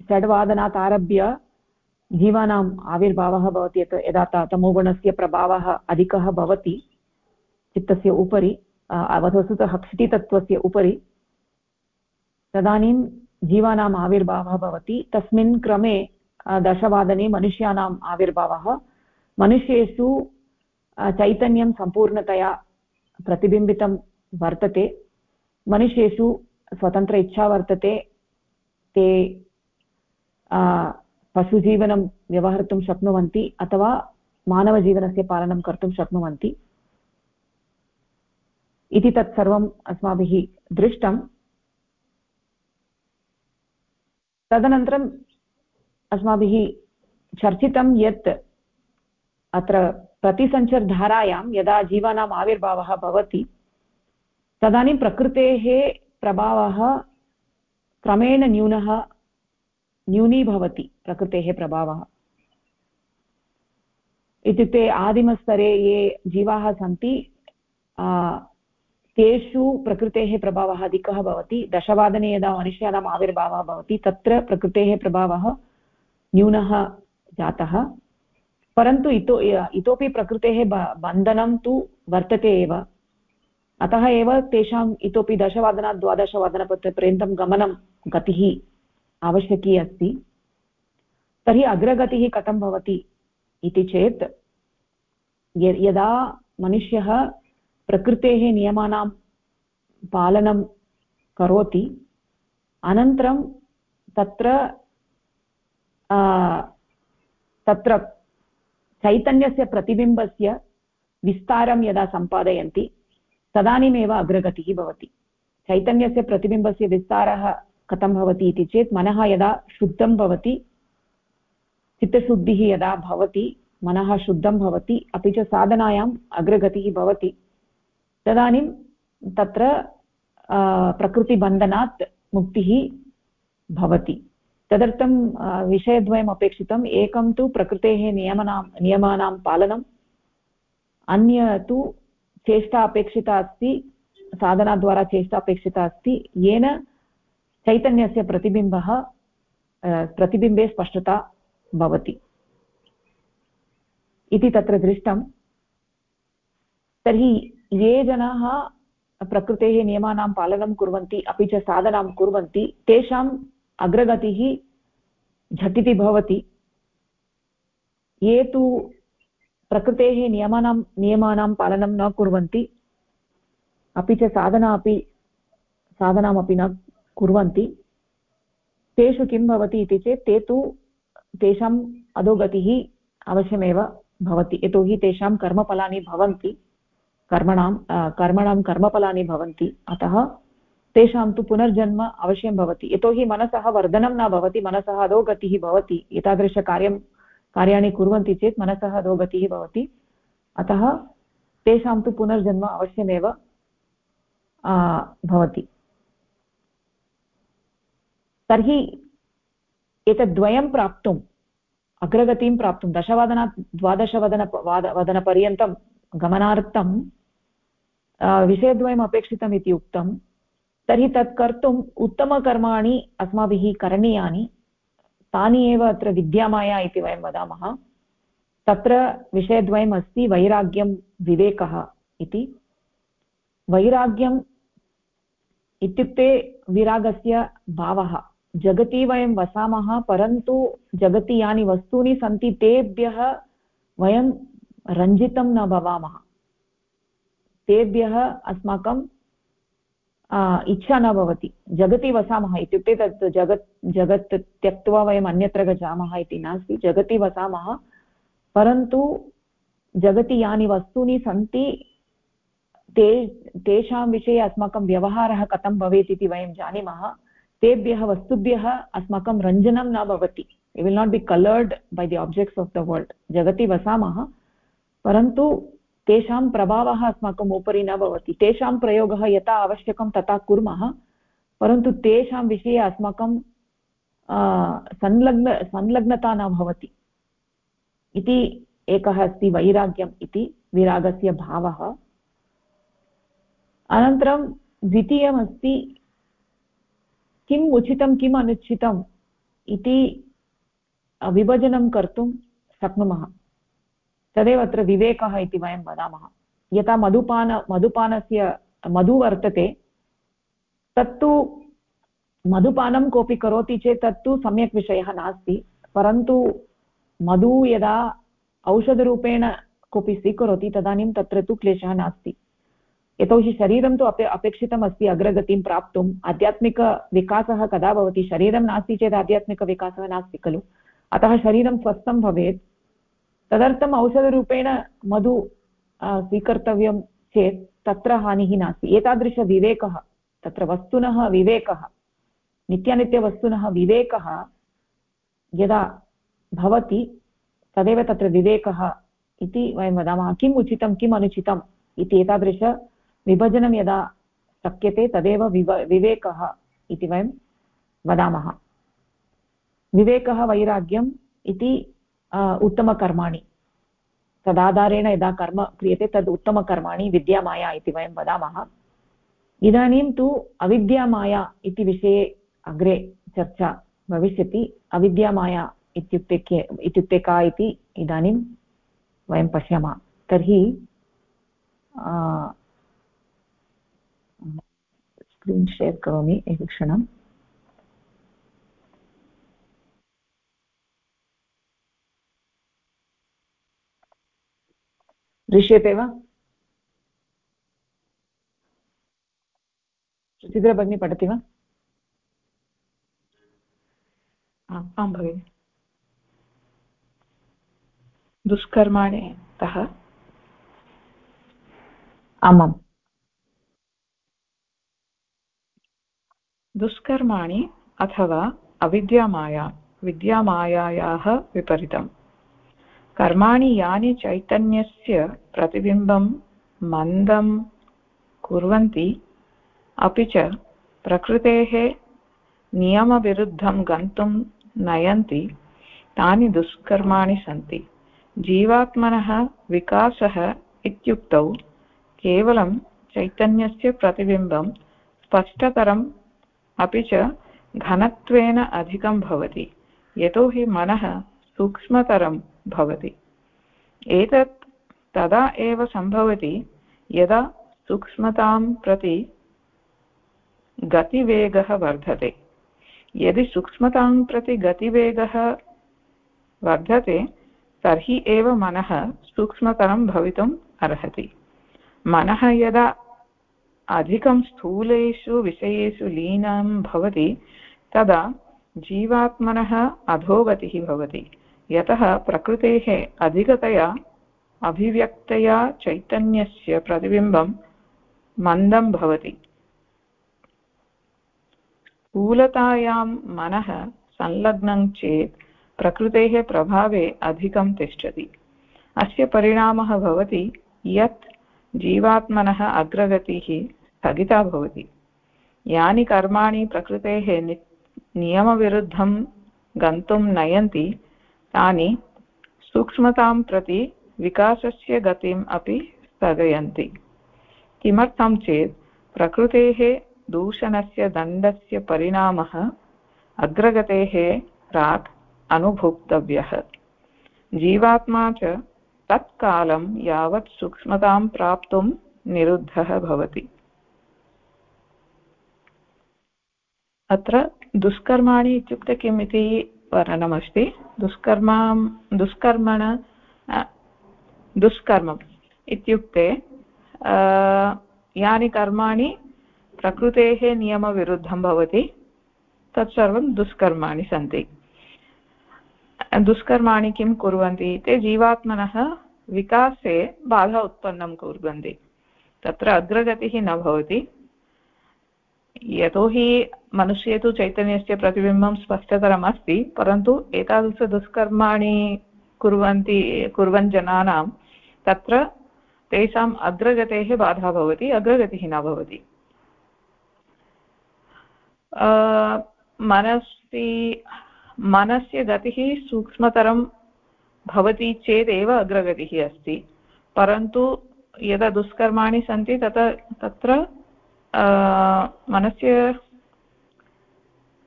षड्वादनात् आरभ्य जीवानाम् आविर्भावः भवति यत् यदा तमोगुणस्य प्रभावः अधिकः भवति, चित्तस्य उपरि वस्तुतः क्षितितत्त्वस्य उपरि, तदानीं जीवानाम् आविर्भावः भवति। तस्मिन् क्रमे दशवादने मनुष्याणाम् आविर्भावः। मनुष्येषु चैतन्यं सम्पूर्णतया प्रतिबिम्बितं वर्तते। मनुष्येषु स्वतन्त्र इच्छा वर्तते। ते पशुजीवनं व्यवहर्तुं शक्नुवन्ति अथवा मानवजीवनस्य पालनं कर्तुं शक्नुवन्ति। इति तत्सर्वम् अस्माभिः दृष्टं। तदनन्तरम् अस्माभिः चर्चितं यत् अत्र प्रतिसञ्चर्धारायां यदा जीवानाम् आविर्भावः भवति, तदानीं प्रकृतेः प्रभावः क्रमेण न्यूनः न्यूनीभवति प्रकृतेः प्रभावः। इत्युक्ते आदिमस्तरे ये जीवाः सन्ति तेषु प्रकृतेः प्रभावः अधिकः भवति। दशवादने यदा मनुष्याणाम् आविर्भावः भवति, तत्र प्रकृतेः प्रभावः न्यूनः जातः। परन्तु इतो, इतोपि प्रकृतेः बन्धनं तु वर्तते एव। अतः एव तेषाम् इतोपि दशवादनात् द्वादशवादनपर्यन्तं गमनं गतिः आवश्यकी अस्ति। तर्हि अग्रगतिः कथं भवति इति चेत् यदा मनुष्यः प्रकृतेः नियमानां पालनं करोति, अनन्तरं तत्र तत्र चैतन्यस्य प्रतिबिम्बस्य विस्तारं यदा सम्पादयन्ति, तदानीमेव अग्रगतिः भवति। चैतन्यस्य प्रतिबिम्बस्य विस्तारः कथं भवति इति चेत् मनः यदा शुद्धं भवति, चित्तशुद्धिः यदा भवति, मनः शुद्धं भवति, अपि च साधनायाम् अग्रगतिः भवति। तदानीं तत्र प्रकृतिबन्धनात् मुक्तिः भवति। तदर्थं विषयद्वयम् अपेक्षितम्। एकं तु प्रकृतेः नियमनां, नियमानां पालनम्, अन्य तु चेष्टा अपेक्षिता अस्ति साधनाद्वारा चेष्टा अपेक्षिता अस्ति। येन चैतन्यस्य प्रतिबिम्बः प्रतिबिम्बे स्पष्टता भवति। इति तत्र दृष्टं तर्हि ये जनाः प्रकृतेः नियमानां पालनं कुर्वन्ति, अपि च साधनां कुर्वन्ति तेषां अग्रगतिः झटिति भवति। ये तु प्रकृतेः नियमानां नियमानां पालनं न कुर्वन्ति, अपि च साधना अपि, साधनामपि न कुर्वन्ति। तेषु किं भवति इति चेत् ते तु तेषाम् अधोगतिः अवश्यमेव भवति। यतोहि तेषां कर्मफलानि भवन्ति, कर्मणां कर्मणां कर्मफलानि भवन्ति। अतः तेषां तु पुनर्जन्म अवश्यं भवति। यतोहि मनसः वर्धनं न भवति, मनसः अधोगतिः भवति, एतादृशकार्यं, कार्याणि कुर्वन्ति चेत् मनसः अधोगतिः भवति। अतः तेषां तु पुनर्जन्म अवश्यमेव भवति। तर्हि एतद्वयं प्राप्तुम् अग्रगतिं प्राप्तुं दशवादनात् द्वादशवदन, वाद, वदनपर्यन्तं गमनार्थं विषयद्वयम् अपेक्षितम् इति उक्तं, तर्हि तत् कर्तुम् उत्तमकर्माणि अस्माभिः करणीयानि, तानि एव अत्र विद्यामाया इति वयं वदामः। तत्र विषयद्वयम् अस्ति, वैराग्यं विवेकः इति। वैराग्यम् इत्युक्ते विरागस्य भावः। जगति वयं वसामः, परन्तु जगति यानि वस्तूनि सन्ति तेभ्यः वयं रञ्जितं न भवामः। तेभ्यः अस्माकं इच्छा न भवति। जगति वसामः इत्युक्ते तत् जगत् जगत् त्यक्त्वा वयम् अन्यत्र गच्छामः इति नास्ति। जगति वसामः, परन्तु जगति यानि वस्तूनि सन्ति, ते, तेषां विषये अस्माकं व्यवहारः कथं भवेत् इति वयं जानीमः। तेभ्यः, वस्तुभ्यः अस्माकं रञ्जनं न भवति। You will not be coloured by the objects of the world जगति वसामः, परन्तु तेषां प्रभावः अस्माकम् उपरि न भवति। तेषां प्रयोगः यथा आवश्यकं तथा कुर्मः, परन्तु तेषां विषये अस्माकं संलग्न, संलग्नता न भवति। इति एकः अस्ति वैराग्यम् इति, विरागस्य भावः। अनन्तरं द्वितीयमस्ति किम् उचितं, किम् अनुचितम् इति विभजनं कर्तुं शक्नुमः। तदेव अत्र विवेकः इति वयं वदामः। यथा मधुपान, मधुपानस्य, मधु वर्तते, तत्तु मधुपानं कोऽपि करोति चेत् तत्तु सम्यक् विषयः नास्ति, परन्तु मधु यदा औषधरूपेण कोऽपि स्वीकरोति तदानीं तत्र तु क्लेशः नास्ति। यतोहि शरीरं तु अपे अपेक्षितम् अस्ति अग्रगतिं प्राप्तुम् आध्यात्मिकविकासः कदा भवति? शरीरं नास्ति चेत् आध्यात्मिकविकासः नास्ति खलु। अतः शरीरं स्वस्थं भवेत्। तदर्थम् औषधरूपेण मधु स्वीकर्तव्यं चेत् तत्र हानिः नास्ति। एतादृशविवेकः, तत्र वस्तुनः विवेकः, नित्यानित्यवस्तुनः विवेकः यदा भवति, तदेव तत्र विवेकः इति वयं वदामः। किम् उचितं, किम् अनुचितम् इति एतादृशविभजनं यदा शक्यते तदेव विव, विवेकः इति वयं वदामः। विवेकः वैराग्यम् इति उत्तमकर्माणि। तदाधारेण यदा कर्म क्रियते तद् उत्तमकर्माणि, विद्यामाया इति वयं वदामः। इदानीं तु अविद्यामाया इति विषये अग्रे चर्चा भविष्यति। अविद्यामाया इत्युक्ते के, इत्युक्ते का इति इदानीं वयं पश्यामः। तर्हि स्क्रीन् शेर् करोमि एकक्षणम् दृश्यते वा सुचिद्रा भगिनी पठति वा? आं भगिनि। दुष्कर्माणि तः। आमाम्। दुष्कर्माणि अथवा अविद्यामाया, विद्यामायायाः विपरीतम्। कर्माणि यानि चैतन्यस्य प्रतिबिम्बं मन्दं कुर्वन्ति, अपि च प्रकृतेः नियमविरुद्धं गन्तुं नयन्ति, तानि दुष्कर्माणि सन्ति। जीवात्मनः विकासः इत्युक्तौ केवलं चैतन्यस्य प्रतिबिम्बं स्पष्टतरम् अपि च घनत्वेन अधिकं भवति यतोहि मनः सूक्ष्मतरं भवति। एतत् तदा एव सम्भवति यदा सूक्ष्मतां प्रति गतिवेगः वर्धते। यदि सूक्ष्मतां प्रति गतिवेगः वर्धते, तर्हि एव मनः सूक्ष्मतरं भवितुम् अर्हति। मनः यदा अधिकं स्थूलेषु विषयेषु लीनं भवति, तदा जीवात्मनः अधोगतिः भवति। यतः प्रकृतेः अधिकतया अभिव्यक्तया चैतन्यस्य प्रतिबिम्बं मन्दं भवति। स्थूलतायां मनः संलग्नं चेत् प्रकृतेः प्रभावे अधिकं तिष्ठति। अस्य परिणामः भवति यत् जीवात्मनः अग्रगतिः स्थगिता भवति यानि कर्माणि प्रकृतेः नियमविरुद्धं गन्तुं नयन्ति, तानि सूक्ष्मतां प्रति विकासस्य गतिम् अपि स्थगयन्ति। किमर्थं चेत् प्रकृतेः दूषणस्य दण्डस्य परिणामः अग्रगतेः प्राक् अनुभोक्तव्यः। जीवात्मा च तत्कालं यावत् सूक्ष्मतां प्राप्तुं निरुद्धः भवति। अत्र दुष्कर्माणि इत्युक्ते किम् इति वर्णनमस्ति. दुष्कर्मां दुष्कर्मण दुष्कर्मम् इत्युक्ते यानि कर्माणि प्रकृतेः नियमविरुद्धं भवति, तत्सर्वं दुष्कर्माणि सन्ति. दुष्कर्माणि किं कुर्वन्ति ते जीवात्मनः विकासे बाधा उत्पन्नं कुर्वन्ति. तत्र अग्रगतिः न भवति. यतोहि मनुष्ये तु चैतन्यस्य प्रतिबिम्बं स्पष्टतरम् अस्ति परन्तु एतादृशदुष्कर्माणि कुर्वन्ति, कुर्वन् जनानां, तत्र तेषाम् अग्रगतेः बाधा भवति, अग्रगतिः न भवति। मनसि, मनस्य गतिः सूक्ष्मतरं भवति चेदेव अग्रगतिः अस्ति, परन्तु यदा दुष्कर्माणि सन्ति तत, तत्र मनस्य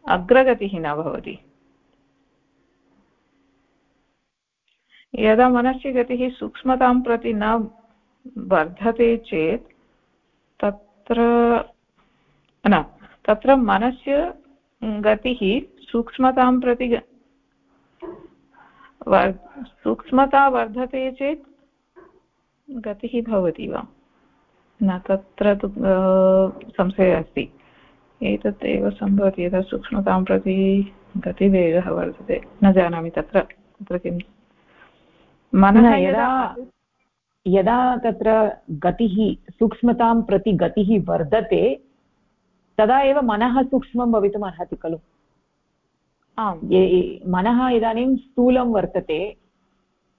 अग्रगतिः न भवति। यदा मनस्य गतिः सूक्ष्मतां प्रति न वर्धते चेत्, तत्र न, तत्र मनस्य गतिः सूक्ष्मतां प्रति सूक्ष्मता वर्धते चेत् गतिः भवति वा? न तत्र तु संशयः अस्ति। एतत् एव सम्भवति यदा सूक्ष्मतां प्रति गतिवेगः वर्तते। न जानामि तत्र तत्र किं मनः यदा यदा तत्र गतिः सूक्ष्मतां प्रति गतिः वर्धते तदा एव मनः सूक्ष्मं भवितुम् अर्हति खलु। मनः इदानीं स्थूलं वर्तते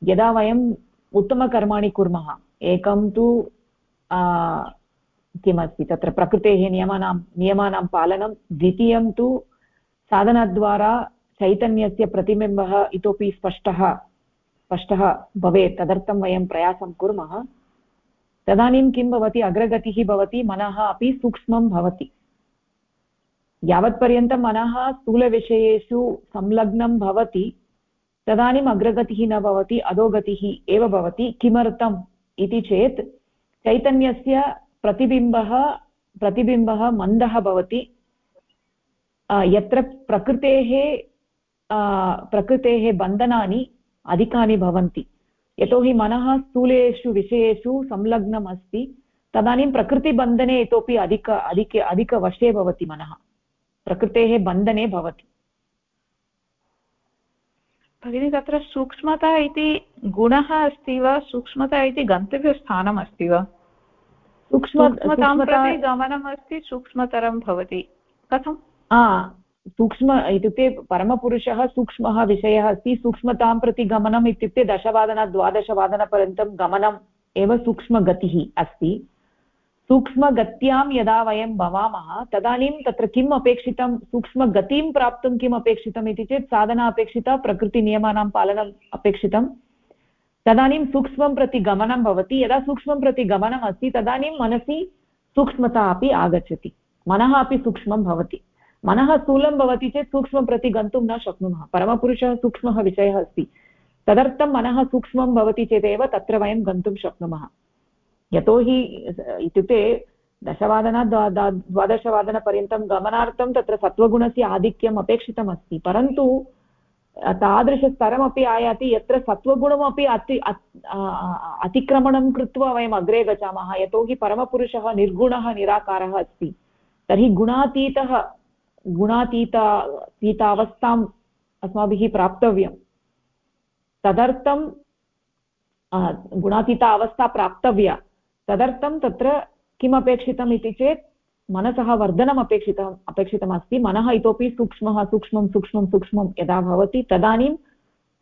यदा वयम् उत्तमकर्माणि कुर्मः एकं तु किमस्ति? तत्र प्रकृतेः नियमानां नियमानां पालनं। द्वितीयं तु साधनद्वारा चैतन्यस्य प्रतिबिम्बः इतोपि स्पष्टः स्पष्टः भवेत्। तदर्थं वयं प्रयासं कुर्मः। तदानीं किं भवति? अग्रगतिः भवति, मनः अपि सूक्ष्मं भवति। यावत्पर्यन्तं मनः स्थूलविषयेषु संलग्नं भवति। तदानीम् अग्रगतिः न भवति, अधोगतिः एव भवति। किमर्थम् इति चेत् चैतन्यस्य प्रतिबिम्बः प्रतिबिम्बः मन्दः भवति। यत्र प्रकृतेः प्रकृतेः बन्धनानि अधिकानि भवन्ति। यतोहि मनः स्थूलेषु विषयेषु संलग्नम् अस्ति तदानीं प्रकृतिबन्धने इतोपि अधिक अधिक अधिकवशे भवति मनः। प्रकृतेः बन्धने भवति। भगिनि तत्र सूक्ष्मता इति गुणः अस्ति वा? सूक्ष्मता इति गन्तव्यस्थानम् अस्ति वा? सूक्ष्मतां प्रति गमनम् अस्ति सूक्ष्मतरं भवति। कथं सूक्ष्म इत्युक्ते परमपुरुषः सूक्ष्मः विषयः अस्ति सूक्ष्मतां प्रति गमनम् इत्युक्ते दशवादनात् द्वादशवादनपर्यन्तं गमनम् एव सूक्ष्मगतिः अस्ति। सूक्ष्मगत्यां यदा वयं भवामः, तदानीं तत्र किम् अपेक्षितं? सूक्ष्मगतिं प्राप्तुं किम् अपेक्षितम् इति चेत् साधना अपेक्षिता प्रकृतिनियमानां पालनम् अपेक्षितं। तदानीं सूक्ष्मं प्रति गमनं भवति। यदा सूक्ष्मं प्रति गमनम् अस्ति, तदानीं मनसि सूक्ष्मता अपि आगच्छति। मनः अपि सूक्ष्मं भवति। मनः स्थूलं भवति चेत् सूक्ष्मं प्रति गन्तुं न शक्नुमः। परमपुरुषः सूक्ष्मः विषयः अस्ति। तदर्थं मनः सूक्ष्मं भवति चेदेव तत्र वयं गन्तुं शक्नुमः। यतोहि इत्युक्ते दशवादनात् द्वादशवादनपर्यन्तं गमनार्थं तत्र सत्त्वगुणस्य आधिक्यम् अपेक्षितमस्ति, परन्तु तादृशस्तरमपि आयाति, यत्र सत्त्वगुणमपि अति अतिक्रमणं कृत्वा वयम् अग्रे गच्छामः यतोहि परमपुरुषः निर्गुणः, निराकारः अस्ति, तर्हि गुणातीतः, गुणातीता अस्माभिः प्राप्तव्यं तदर्थं गुणातीता अवस्था प्राप्तव्या। तदर्थं तत्र किम् अपेक्षितम् इति चेत् मनसः वर्धनम् अपेक्षितम् अपेक्षितमस्ति। मनः इतोपि सूक्ष्मः सूक्ष्मं सूक्ष्मं सूक्ष्मं यदा भवति तदानीं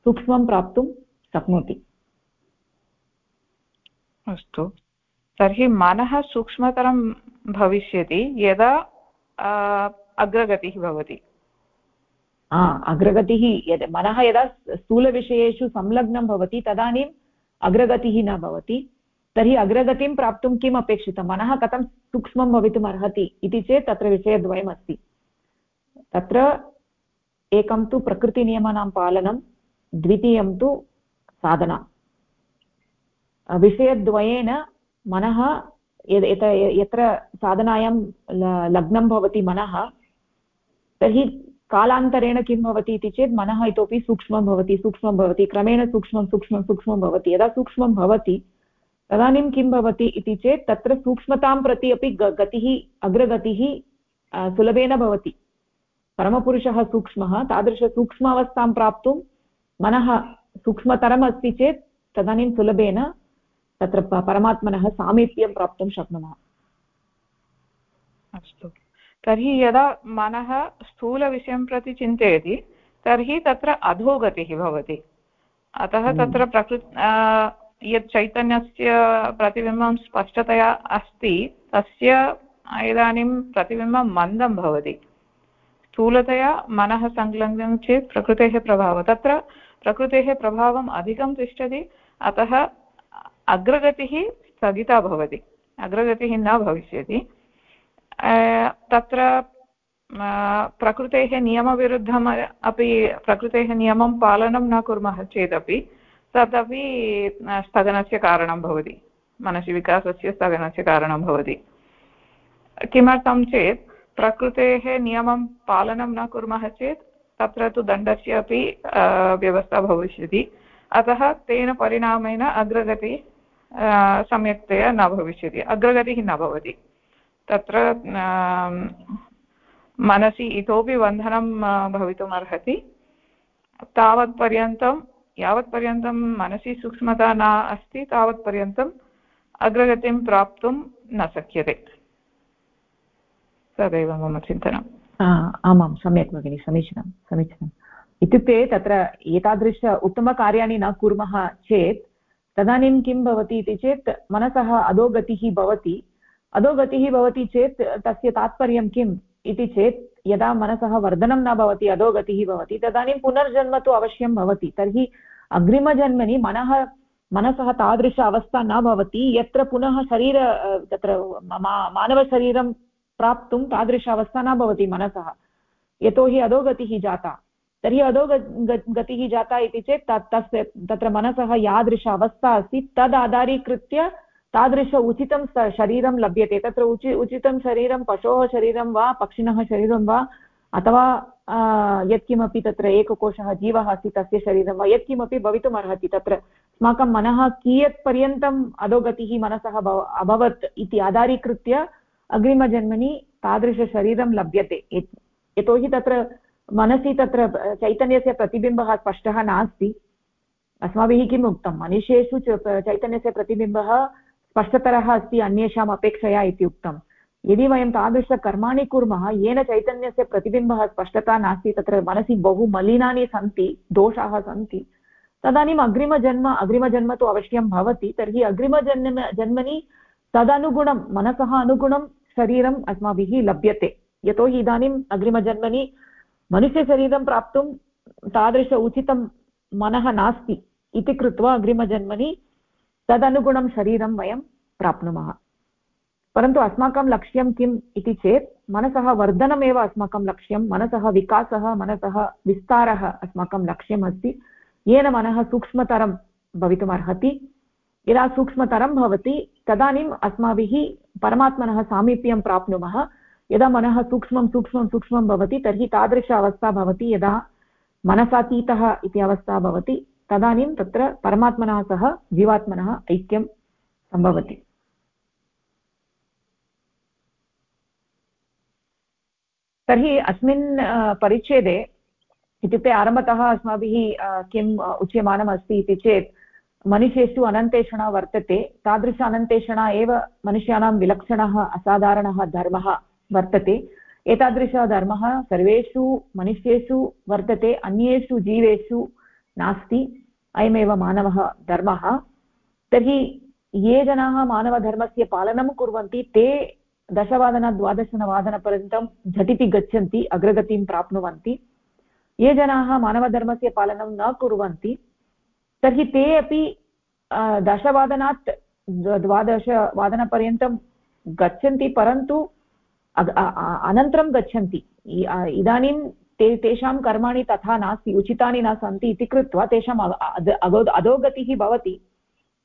सूक्ष्मं प्राप्तुं शक्नोति। अस्तु। तर्हि मनः सूक्ष्मतरं भविष्यति यदा अग्रगतिः भवति। अग्रगतिः यद् मनः यदा स्थूलविषयेषु संलग्नं भवति तदानीम् अग्रगतिः न भवति। तर्हि अग्रगतिं प्राप्तुं किम् अपेक्षितं? मनः कथं सूक्ष्मं भवितुम् अर्हति इति चेत् तत्र विषयद्वयम् अस्ति तत्र एकं तु प्रकृतिनियमानां पालनं, द्वितीयं तु साधना। विषयद्वयेन मनः यत्र साधनायां लग्नं भवति मनः, तर्हि कालान्तरेण किं भवति इति चेत् मनः इतोपि सूक्ष्मं भवति सूक्ष्मं भवति, क्रमेण सूक्ष्मं सूक्ष्मं सूक्ष्मं भवति। यदा सूक्ष्मं भवति तदानीं किं भवति इति चेत् तत्र सूक्ष्मतां प्रति अपि गतिः अग्रगतिः सुलभेन भवति। परमपुरुषः सूक्ष्मः तादृशसूक्ष्म अवस्थां प्राप्तुं मनः सूक्ष्मतरम् अस्ति चेत् तदानीं सुलभेन तत्र परमात्मनः सामीप्यं प्राप्तुं शक्नुमः। अस्तु। तर्हि यदा मनः स्थूलविषयं प्रति चिन्तयति तर्हि तत्र अधोगतिः भवति। अतः हम्म। तत्र प्रकृ यत् चैतन्यस्य प्रतिबिम्बं स्पष्टतया अस्ति, तस्य इदानीं प्रतिबिम्बं मन्दं भवति। स्थूलतया मनः संलग्नं चेत् प्रकृतेः प्रभावः। तत्र प्रकृतेः प्रभावम् अधिकं तिष्ठति, अतः अग्रगतिः स्थगिता भवति, अग्रगतिः न भविष्यति। तत्र प्रकृतेः नियमविरुद्धम् अपि, प्रकृतेः नियमं पालनं न कुर्मः चेदपि तदपि स्थगनस्य कारणं भवति। मनसि विकासस्य स्थगनस्य कारणं भवति। किमर्थं चेत्, प्रकृतेः नियमं पालनं न कुर्मः चेत्, तत्र तु दण्डस्य अपि व्यवस्था भविष्यति। अतः तेन परिणामेन अग्रगतिः सम्यक्तया न भविष्यति, अग्रगतिः न भवति। तत्र मनसि इतोपि बन्धनं भवितुम् अर्हति तावत्पर्यन्तं यावत्पर्यन्तं मनसि सूक्ष्मता न अस्ति तावत्पर्यन्तम् अग्रगतिं प्राप्तुं न शक्यते। तदेव मम चिन्तनम्। आमां, सम्यक् भगिनि, समीचीनं, समीचीनम्। इत्युक्ते तत्र एतादृश उत्तमकार्याणि न कुर्मः चेत्, तदानीं किं भवति इति चेत्, मनसः अधोगतिः भवति। अधोगतिः भवति चेत्, तस्य तात्पर्यं किम् इति चेत्, यदा मनसः वर्धनं न भवति, अधोगतिः भवति, तदानीं पुनर्जन्म तु अवश्यं भवति। तर्हि अग्रिमजन्मनि मनः, मनसः तादृश अवस्था न भवति, यत्र पुनः शरीर तत्र मानवशरीरं प्राप्तुं तादृश अवस्था न भवति मनसः। यतोहि अधोगतिः जाता। तर्हि अधो गतिः जाता इति चेत् तस्य, तत्र मनसः यादृश अवस्था अस्ति। तद् आधारीकृत्य तादृश उचितं शरीरं लभ्यते। तत्र उचि, उचितं शरीरं, पशोः शरीरं वा, पक्षिणः शरीरं वा अथवा यत्किमपि तत्र एककोशः जीवः अस्ति तस्य शरीरं वा, यत्किमपि भवितुम् अर्हति तत्र, अस्माकं मनः कियत्पर्यन्तम् अधोगतिः मनसः अभवत् इति आधारीकृत्य अग्रिमजन्मनि तादृशशरीरं लभ्यते। यतोहि तत्र मनसि तत्र चैतन्यस्य प्रतिबिम्बः स्पष्टः नास्ति। अस्माभिः किम् उक्तं? मनुष्येषु चैतन्यस्य प्रतिबिम्बः स्पष्टतरः अस्ति अन्येषाम् अपेक्षया इति उक्तं यदि वयं तादृशकर्माणि कुर्मः, येन चैतन्यस्य प्रतिबिम्बः स्पष्टता नास्ति, तत्र मनसि बहु मलिनानि सन्ति, दोषाः सन्ति। तदानीम् अग्रिमजन्म अग्रिमजन्म तु अवश्यं भवति, तर्हि अग्रिमजन्म, जन्मनि तदनुगुणं, मनसः अनुगुणं शरीरम् अस्माभिः लभ्यते। यतोहि इदानीम् अग्रिमजन्मनि मनुष्यशरीरं प्राप्तुं तादृश उचितं मनः नास्ति इति कृत्वा अग्रिमजन्मनि तदनुगुणं शरीरं वयं प्राप्नुमः। परन्तु अस्माकं लक्ष्यं किम् इति चेत् मनसः वर्धनमेव अस्माकं लक्ष्यं, मनसः विकासः, मनसः विस्तारः अस्माकं लक्ष्यम् अस्ति येन मनः सूक्ष्मतरं भवितुमर्हति यदा सूक्ष्मतरं भवति, तदानीम् अस्माभिः परमात्मनः सामीप्यं प्राप्नुमः। यदा मनः सूक्ष्मं सूक्ष्मं सूक्ष्मं भवति, तर्हि तादृश अवस्था भवति। यदा मनसातीतः इति अवस्था भवति, तदानीं तत्र परमात्मनः सह जीवात्मनः ऐक्यं सम्भवति। तर्हि अस्मिन् परिच्छेदे इत्युक्ते आरम्भतः अस्माभिः किम् उच्यमानम् अस्ति इति चेत् मनुष्येषु अनन्तेषणा वर्तते, तादृश अनन्तेषणा एव मनुष्याणां विलक्षणः, असाधारणः धर्मः वर्तते। एतादृशः सर्वेषु मनुष्येषु वर्तते, अन्येषु जीवेषु नास्ति, अयमेव मानवः धर्मः। तर्हि ये जनाः मानवधर्मस्य पालनं कुर्वन्ति, ते दशवादनात् द्वादशवादनपर्यन्तं झटिति गच्छन्ति, अग्रगतिं प्राप्नुवन्ति। ये जनाः मानवधर्मस्य पालनं न कुर्वन्ति, तर्हि ते अपि दशवादनात् द्वादशवादनपर्यन्तं गच्छन्ति, परन्तु अनन्तरं गच्छन्ति। इदानीं ते, तेषां कर्माणि तथा नास्ति, उचितानि न सन्ति इति कृत्वा तेषाम् अधो अधोगतिः भवति।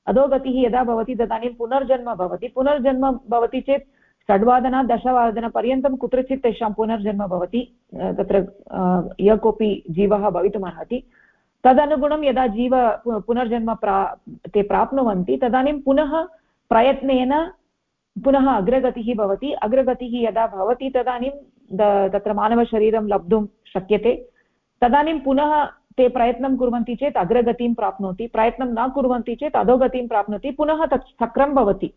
अधोगतिः यदा भवति, तदानीं पुनर्जन्म भवति। पुनर्जन्म भवति चेत् षड्वादनात् दशवादनपर्यन्तं कुत्रचित् तेषां पुनर्जन्म भवति तत्र यः कोऽपि जीवः भवितुमर्हति, तदनुगुणं यदा जीव पुनर्जन्म प्रा, ते प्राप्नुवन्ति, तदानीं पुनः प्रयत्नेन पुनः अग्रगतिः भवति, अग्रगतिः यदा भवति, तदानीं तत्र मानवशरीरं लब्धुं शक्यते, तदानीं पुनः ते प्रयत्नं कुर्वन्ति चेत् अग्रगतिं प्राप्नोति, प्रयत्नं न कुर्वन्ति चेत् अधोगतिं प्राप्नोति, पुनः तत् चक्रं भवति।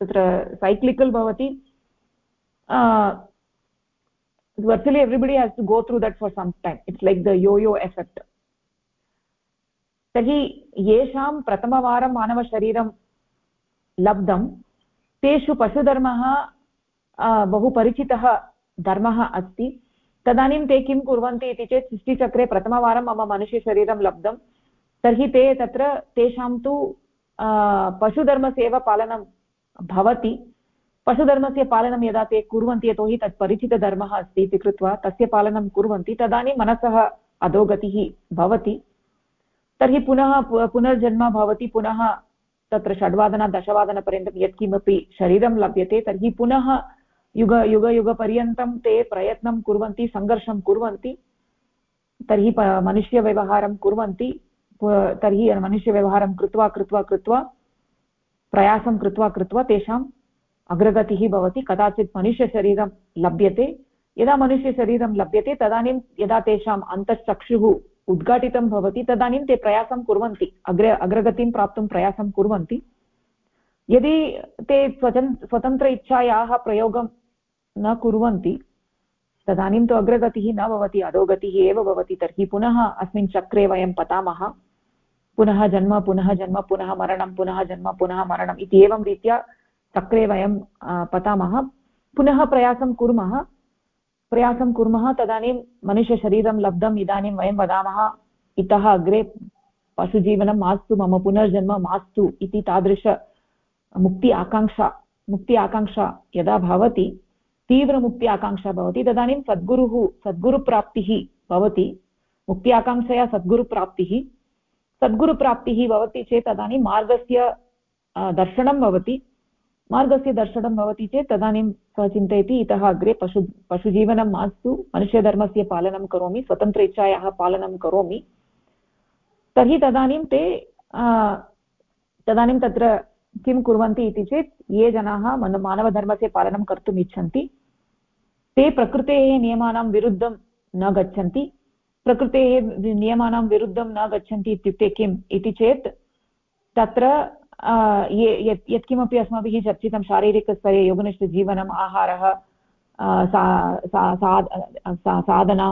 तत्र सैक्लिकल् भवति। virtually everybody has to go through that for some time. It's like the yo yo effect. तर्हि येषां प्रथमवारं मानवशरीरं लब्धं। तेषु पशुधर्मः बहु परिचितः धर्मः अस्ति। तदानीं ते किं कुर्वन्ति इति चेत् सृष्टिचक्रे प्रथमवारं मम मनुष्यशरीरं लब्धं। तर्हि ते तत्र तेषां तु पशुधर्मस्य एव पालनं भवति। पशुधर्मस्य पालनं यदा ते कुर्वन्ति, यतोहि तत् परिचितधर्मः अस्ति इति कृत्वा तस्य पालनं कुर्वन्ति, तदानीं मनसः अधोगतिः भवति। तर्हि पुनः पुनर्जन्म भवति, पुनः तत्र षड्वादनात् दशवादनपर्यन्तं यत्किमपि शरीरं लभ्यते, तर्हि पुनः युग, युगयुगपर्यन्तं ते प्रयत्नं कुर्वन्ति, सङ्घर्षं कुर्वन्ति, तर्हि मनुष्यव्यवहारं कुर्वन्ति तर्हि मनुष्यव्यवहारं कृत्वा कृत्वा कृत्वा प्रयासं कृत्वा कृत्वा तेषाम् अग्रगतिः भवति, कदाचित् मनुष्यशरीरं लभ्यते। यदा मनुष्यशरीरं लभ्यते, तदानीं यदा तेषाम् अन्तश्चक्षुः उद्घाटितं भवति, तदानीं ते प्रयासं कुर्वन्ति, अग्रे, अग्रगतिं प्राप्तुं प्रयासं कुर्वन्ति। यदि ते स्वतन् स्वतन्त्र इच्छायाः प्रयोगं न कुर्वन्ति, तदानीं तु अग्रगतिः न भवति, अधोगतिः एव भवति, तर्हि पुनः अस्मिन् चक्रे वयं पतामः। पुनः जन्म पुनः जन्म, पुनः मरणं, पुनः जन्म, पुनः मरणम् इति एवं रीत्या चक्रे वयं पतामः। पुनः प्रयासं कुर्मः। प्रयासं कुर्मः, तदानीं मनुष्यशरीरं लब्धम् इदानीं वयं वदामः, इतः अग्रे पशुजीवनं मास्तु, मम पुनर्जन्म मास्तु इति तादृश मुक्ति आकाङ्क्षा मुक्ति आकाङ्क्षा यदा भवति तीव्रमुक्ति आकाङ्क्षा भवति। तदानीं सद्गुरुः, सद्गुरुप्राप्तिः भवति। मुक्ति आकाङ्क्षया सद्गुरुप्राप्तिः। सद्गुरुप्राप्तिः भवति चेत् तदानीं मार्गस्य दर्शनं भवति। मार्गस्य दर्शनं भवति चेत् तदानीं सः चिन्तयति, इतः अग्रे पशु, पशुजीवनं मास्तु, मनुष्यधर्मस्य पालनं करोमि स्वतन्त्र इच्छायाः पालनं करोमि। तर्हि तदानीं ते तदानीं तत्र किं कुर्वन्ति इति चेत् ये जनाः मन, मानवधर्मस्य पालनं कर्तुम् इच्छन्ति, ते प्रकृतेः नियमानां विरुद्धं न गच्छन्ति। प्रकृतेः नियमानां विरुद्धं न गच्छन्ति इत्युक्ते किम् इति चेत् तत्र ये, यत्, यत्किमपि अस्माभिः चर्चितं शारीरिकस्तरे योगनिष्ठजीवनम्, आहारः सा साधना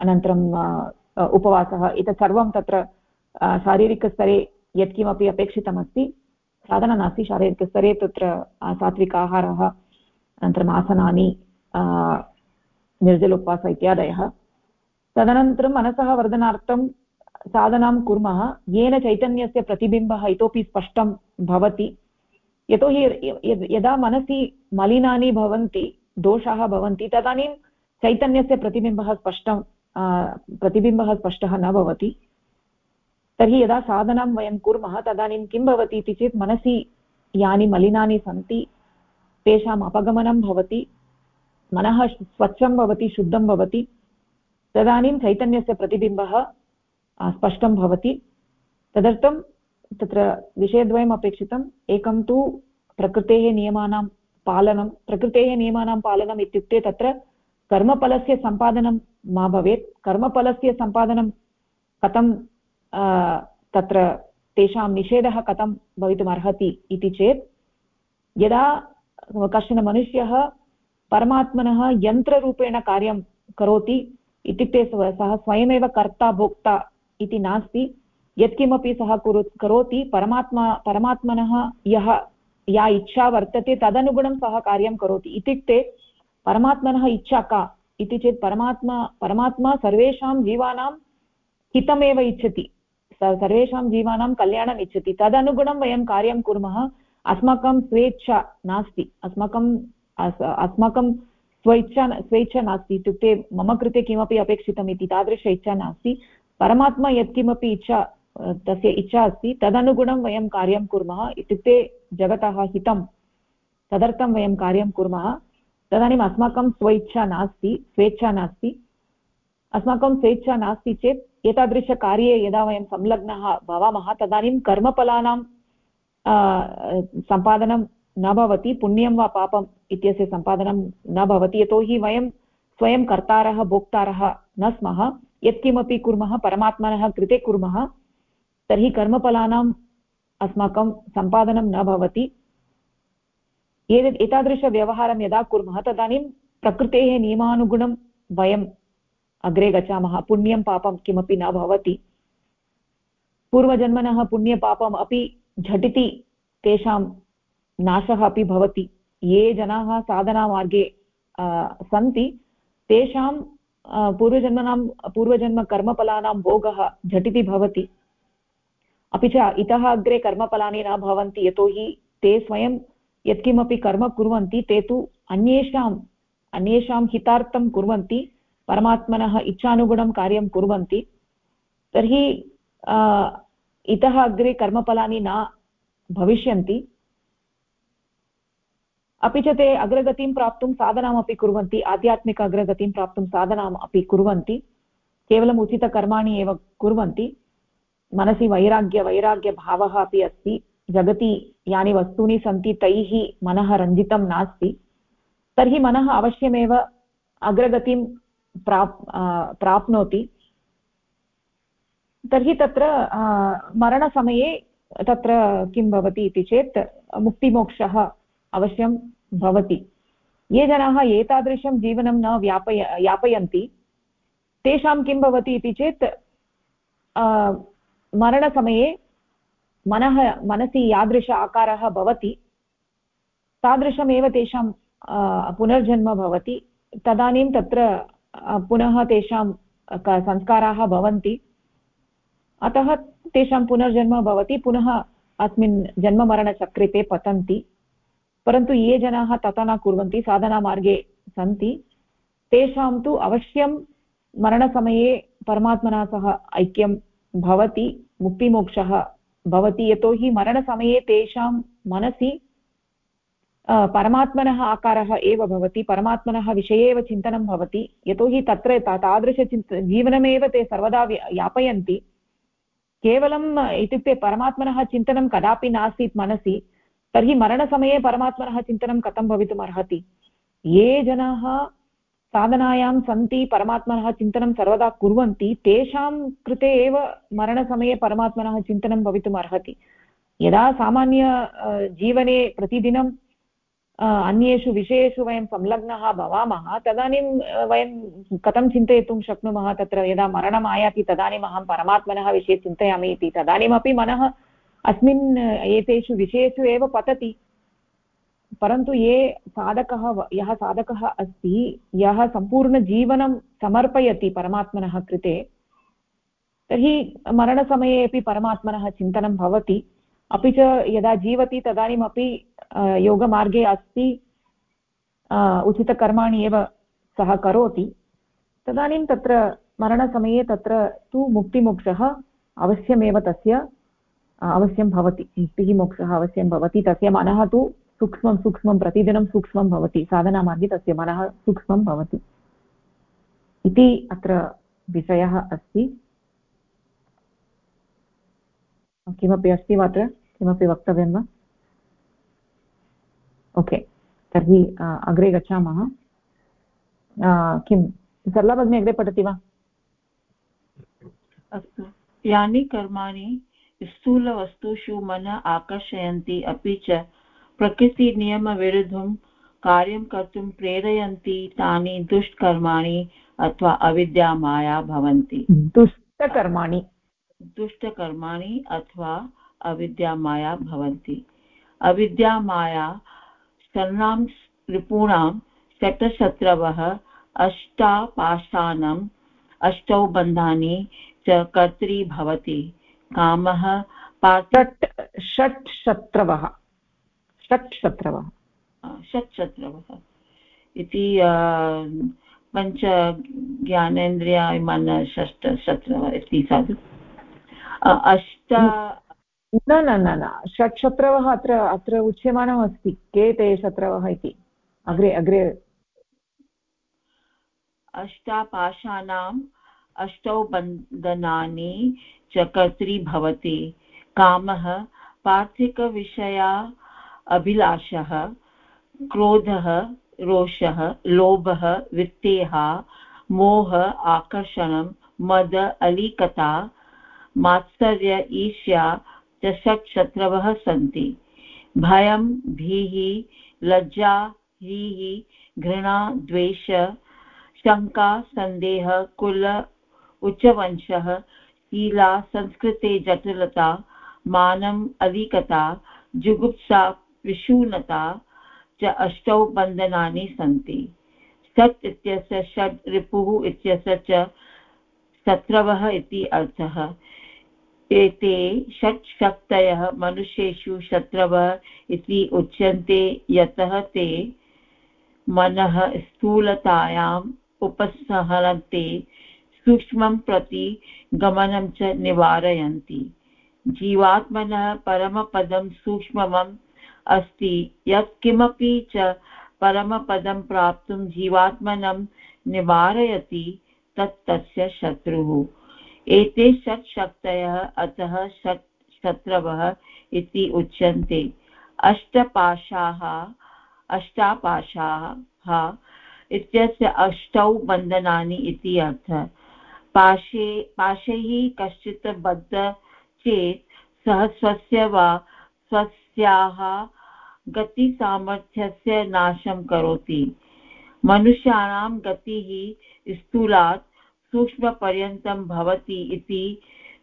अनन्तरम् उपवासः, एतत् सर्वं तत्र शारीरिकस्तरे यत्किमपि अपेक्षितमस्ति। साधना नास्ति, शारीरिकस्तरे तत्र सात्विक आहारः, अनन्तरम् आसनानि निर्जल उपवास इत्यादयः। तदनन्तरं मनसः वर्धनार्थं साधनां कुर्मः। येन चैतन्यस्य प्रतिबिम्बः इतोपि स्पष्टं भवति। यतोहि यदा मनसि मलिनानि भवन्ति, दोषाः भवन्ति, तदानीं चैतन्यस्य प्रतिबिम्बः स्पष्टं प्रतिबिम्बः स्पष्टः न भवति। तर्हि यदा साधनां वयं कुर्मः, तदानीं किं भवति इति चेत् मनसि यानि मलिनानि सन्ति, तेषाम् अपगमनं भवति, मनः स्वच्छं भवति, शुद्धं भवति। तदानीं चैतन्यस्य प्रतिबिम्बः स्पष्टं भवति। तदर्थं तत्र विषयद्वयम् अपेक्षितम् एकं तु प्रकृतेः नियमानां पालनं, प्रकृतेः नियमानां पालनम् इत्युक्ते तत्र कर्मफलस्य सम्पादनं मा भवेत्। कर्मफलस्य सम्पादनं कथं तत्र तेषां निषेधः कथं भवितुमर्हति इति चेत्, यदा कश्चन मनुष्यः परमात्मनः यन्त्ररूपेण कार्यं करोति इत्युक्ते सः स्वयमेव कर्ता, भोक्ता इति नास्ति। यत्किमपि सः कुरु, करोति, परमात्मा, परमात्मनः यः, या इच्छा वर्तते, तदनुगुणं सः कार्यं करोति। इत्युक्ते, परमात्मनः इच्छा का? इति चेत् परमात्मा परमात्मा सर्वेषां जीवानां हितमेव इच्छति। सर्वेषां जीवानां कल्याणम् इच्छति। तदनुगुणं वयं कार्यं कुर्मः। अस्माकं स्वेच्छा नास्ति। अस्माकं अस्माकं स्वेच्छा स्वेच्छा नास्ति, इत्युक्ते मम कृते किमपि अपेक्षितम् इति तादृश इच्छा नास्ति। परमात्मा यत्किमपि इच्छा तस्य इच्छा अस्ति, तदनुगुणं वयं कार्यं कुर्मः। इत्युक्ते जगतः हितं, तदर्थं वयं कार्यं कुर्मः। तदानीम् अस्माकं स्वेच्छा नास्ति स्वेच्छा नास्ति। अस्माकं स्वेच्छा नास्ति चेत् एतादृशकार्ये यदा वयं संलग्नः भवामः, तदानीं कर्मफलानां सम्पादनं न भवति, पुण्यं वा पापम् इत्यस्य सम्पादनं न भवति, यतोहि वयं स्वयं कर्तारः, भोक्तारः न स्मः, यत्किमपि कुर्मः, परमात्मनः कृते कुर्मः, तर्हि कर्मफलानाम् अस्माकं सम्पादनं न भवति। एतद्, एतादृशव्यवहारं यदा कुर्मः, तदानीं प्रकृतेः नियमानुगुणं वयम् अग्रे गच्छामः, पुण्यं पापं किमपि न भवति। पूर्वजन्मनः पुण्यपापम् अपि झटिति तेषां नाशः अपि भवति। ये जनाः साधनामार्गे सन्ति। तेषां पूर्वजन्मनां, पूर्वजन्मकर्मफलानां भोगः झटिति भवति। अपि च इतः अग्रे कर्मफलानि न भवन्ति, यतोहि ते स्वयं यत्किमपि कर्म कुर्वन्ति, ते तु अन्येषाम्, अन्येषां हितार्थं कुर्वन्ति, परमात्मनः इच्छानुगुणं कार्यं कुर्वन्ति। तर्हि इतः अग्रे कर्मफलानि न भविष्यन्ति। अपि च ते अग्रगतिं प्राप्तुं साधनामपि कुर्वन्ति, आध्यात्मिक अग्रगतिं प्राप्तुं साधनाम् अपि कुर्वन्ति, केवलम् उचितकर्माणि एव कुर्वन्ति, मनसि वैराग्य, वैराग्यभावः अपि अस्ति, जगति यानि वस्तूनि सन्ति तैः मनः रञ्जितं नास्ति, तर्हि मनः अवश्यमेव अग्रगतिं प्राप् प्राप्नोति। तर्हि तत्र मरणसमये तत्र किं भवति इति चेत्, मुक्तिमोक्षः अवश्यं भवति। ये जनाः एतादृशं जीवनं न व्यापय, यापयन्ति। तेषां किं भवति इति चेत् मरणसमये मनः, मनसि यादृश आकारः भवति। तादृशमेव तेषां पुनर्जन्म भवति। तदानीं तत्र पुनः तेषां संस्काराः भवन्ति। अतः तेषां पुनर्जन्म भवति। पुनः अस्मिन् जन्ममरणचक्रे ते पतन्ति। परन्तु ये जनाः तथा न कुर्वन्ति साधनामार्गे सन्ति। तेषां तु अवश्यं मरणसमये परमात्मना सह ऐक्यं भवति, मुक्तिमोक्षः भवति। यतोहि मरणसमये तेषां मनसि परमात्मनः आकारः एव भवति, परमात्मनः विषये एव चिन्तनं भवति। यतोहि तत्र तादृशचिन्त, जीवनमेव ते सर्वदा यापयन्ति। केवलम् इत्युक्ते परमात्मनः चिन्तनं कदापि नासीत् मनसि तर्हि मरणसमये परमात्मनः चिन्तनं कथं भवितुम् अर्हति ये जनाः साधनायां सन्ति, परमात्मनः चिन्तनं सर्वदा कुर्वन्ति, तेषां कृते एव मरणसमये परमात्मनः चिन्तनं भवितुम् अर्हति यदा सामान्य जीवने प्रतिदिनं अन्येषु विषयेषु वयं संलग्नः भवामः, तदानीं वयं कथं चिन्तयितुं शक्नुमः तत्र? यदा मरणम् आयाति तदानीम् अहं परमात्मनः विषये चिन्तयामि इति, तदानीमपि मनः अस्मिन् एतेषु विषयेषु एव पतति। परन्तु ये साधकः यः साधकः अस्ति, यः सम्पूर्णजीवनं समर्पयति परमात्मनः कृते, तर्हि मरणसमये अपि परमात्मनः चिन्तनं भवति। अपि च यदा जीवति तदानीमपि योगमार्गे अस्ति उचितकर्माणि एव सः करोति। तदानीं तत्र मरणसमये तत्र तु मुक्तिमोक्षः अवश्यमेव तस्य अवश्यं भवति, मुक्तिः मोक्षः अवश्यं भवति, तस्य मनः तु सूक्ष्मं सूक्ष्मं, प्रतिदिनं सूक्ष्मं भवति, साधनामार्गे तस्य मनः सूक्ष्मं भवति। इति अत्र विषयः अस्ति। किमपि अस्ति वा अत्र? किमपि वक्तव्यं वा? ओके, तर्हि अग्रे गच्छामः। किं, सरला भगिनी अग्रे पठति वा? अस्तु। यानि कर्माणि स्थूलवस्तुषु मनः आकर्षयन्ति अपि च प्रकृतिनियमविरुद्धं कार्यं कर्तुं प्रेरयन्ति तानि दुष्कर्माणि अथवा अविद्यामाया भवन्ति। दुष्टकर्माणि। दुष्टकर्माणि अथवा अविद्यामाया भवन्ति। अविद्यामाया सर्णां रिपूणां शतशत्रवः अष्टापाशानम् अष्टौ बन्धानि च कर्त्री भवति। कामः षट् षट् शत्रवः। षट् शत्रवः। षट् शत्रवः। इति पञ्च ज्ञानेन्द्रियाय मन षष्ट शत्रवः इति साधु। अष्ट न न न न। षट् शत्रवः अत्र अत्र उच्यमानमस्ति। के ते शत्रवः इति? अग्रे अग्रे। अष्टापाशानाम् अष्टौ बन्धनानि च कर्त्री भवति। कामः, पार्थिकविषया अभिलाषः, क्रोधः, रोषः, लोभः, वित्तेहा, मोह, आकर्षणं, मद, अलीकता, मात्सर्य, ईर्ष्या च षट् शत्रवः सन्ति। भयं भीः लज्जा ह्रीः घृणा, द्वेष, शङ्का, सन्देह, कुल उच्चवंशः, शीला, संस्कृते जटिलता, मानम् अधिकता, जुगुप्सा विषूनता च अष्टौ बन्धनानि सन्ति। षट् इत्यस्य षड् रिपुः इत्यस्य च शत्रवः इति अर्थः। एते षट् शक्तयः मनुष्येषु शत्रवः इति उच्यन्ते, यतः ते मनः स्थूलतायाम् उपसहरन्ते। सूक्ष्मं प्रति गमनं च निवारयन्ति। जीवात्मनः परमपदं सूक्ष्मम् अस्ति। यत्किमपि च परमपदं प्राप्तुं जीवात्मनं निवारयति, तत् तस्य शत्रुः। एते षट् शक्तयः अतः षट् शत्रवः इति उच्यन्ते। अष्टपाशाः, अष्टापाशाः इत्यस्य अष्टौ बन्धनानि इति अर्थः। पाशे पाशैः कश्चित् बद्ध चेत् सः स्वस्य वा, स्वस्याः गतिसामर्थ्यस्य नाशं करोति। मनुष्याणां गतिः स्थूलात् सूक्ष्मपर्यन्तं भवति इति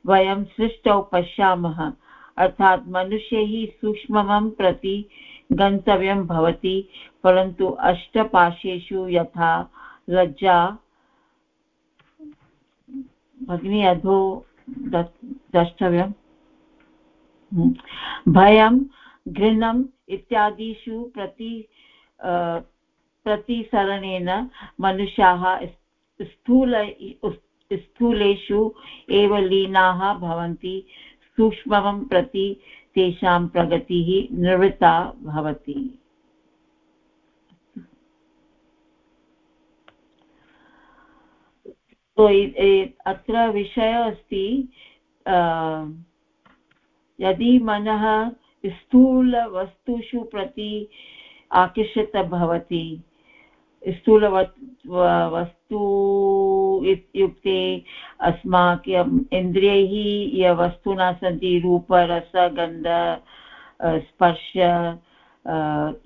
वयं सृष्टौ पश्यामः। अर्थात् मनुष्यैः सूक्ष्मं प्रति गन्तव्यं भवति, परन्तु अष्टपाशेषु यथा लज्जा भगिनी, अधो द्रष्टव्यम् हम्म। भयं घृणम् इत्यादिषु प्रति प्रतिसरणेन मनुष्याः स्थूल स्थूलेषु एव लीनाः भवन्ति, सूक्ष्मं प्रति तेषां प्रगतिः निवृत्ता भवति तो अत्र विषयः अस्ति यदि मनः स्थूलवस्तुषु प्रति आकर्षितः भवति स्थूलवस्तु वस्तु इत्युक्ते अस्माकम् इन्द्रियैः ये वस्तुना सन्ति रूपरसगन्ध स्पर्श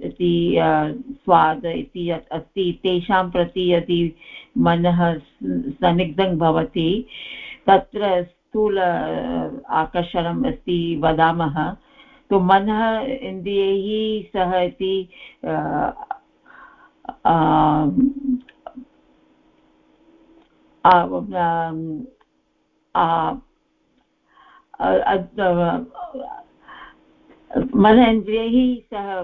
इति स्वाद इति यत् अस्ति, तेषां प्रति यदि मनः सन्निग्धं भवति, तत्र स्थूल आकर्षणम् अस्ति वदामः। तु मनः, इन्द्रियैः सह इति मन इन्द्रियैः सह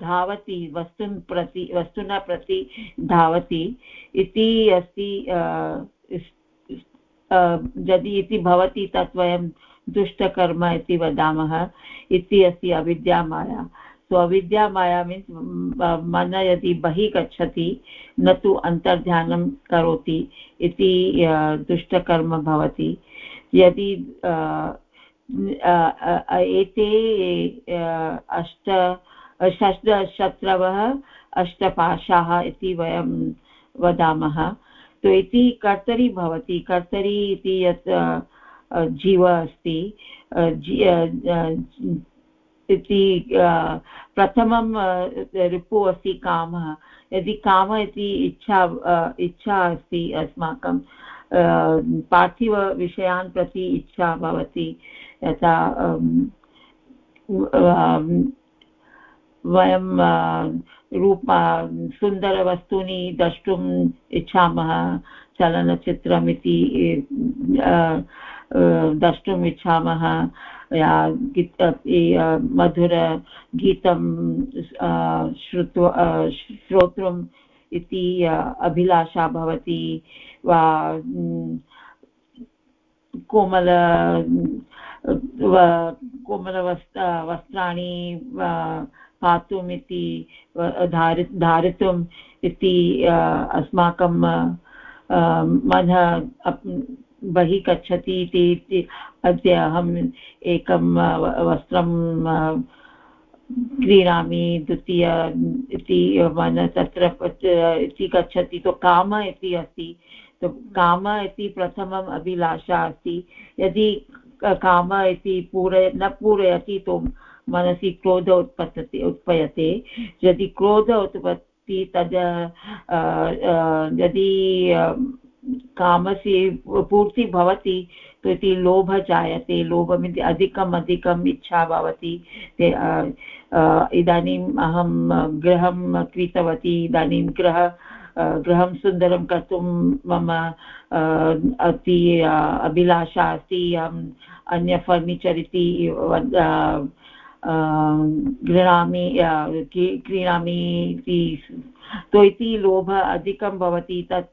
धावति वस्तुन् प्रति, वस्तुना प्रति धावति इति अस्ति यदि इति भवति तत् वयं दुष्टकर्म इति वदामः इति अस्ति अविद्यामाया। सो अविद्यामाया मीन्स् मन यदि बहिः गच्छति, न तु अन्तर्ध्यानं करोति इति दुष्टकर्म भवति। यदि एते अष्ट षष्ट शत्रवः, अष्टपाशाः इति वयं वदामः। तो इति कर्तरी भवति। कर्तरी इति यत् जीव अस्ति। इति प्रथमं रिपु अस्ति कामः। यदि काम इति इच्छा इच्छा अस्ति अस्माकं पार्थिवविषयान् प्रति इच्छा भवति यथा वयं रूप सुन्दरवस्तूनि द्रष्टुम् इच्छामः, चलनचित्रमिति द्रष्टुम् इच्छामः मधुरगीतं श्रुत्वा श्रोतुम् इति अभिलाषा भवति, वा कोमल कोमलवस् वस्त्राणि पातुम् इति धारि, धारितुम् इति अस्माकं मनः बहिः गच्छति इति अद्य अहम् एकं वस्त्रं क्रीणामि द्वितीय इति, मन तत्र इति गच्छति। तु काम इति अस्ति। तो काम इति प्रथमम् अभिलाषा अस्ति। यदि काम इति पूरय न पूरयति, तु मनसि क्रोध उत्पतति उत्पयते। यदि क्रोध उत्पत्ति तद् यदि कामस्य पूर्ति भवति तो इति लोभ जायते। लोभमिति अधिकम् अधिकम् इच्छा भवति। ते इदानीम् अहं गृहं क्रीतवती, इदानीं गृह गृहं सुन्दरं कर्तुं मम अति अभिलाषा अस्ति, अहम् अन्य फर्निचर् इति गृह्णामि क्रीणामि इति तो इति लोभ अधिकं भवति, तत्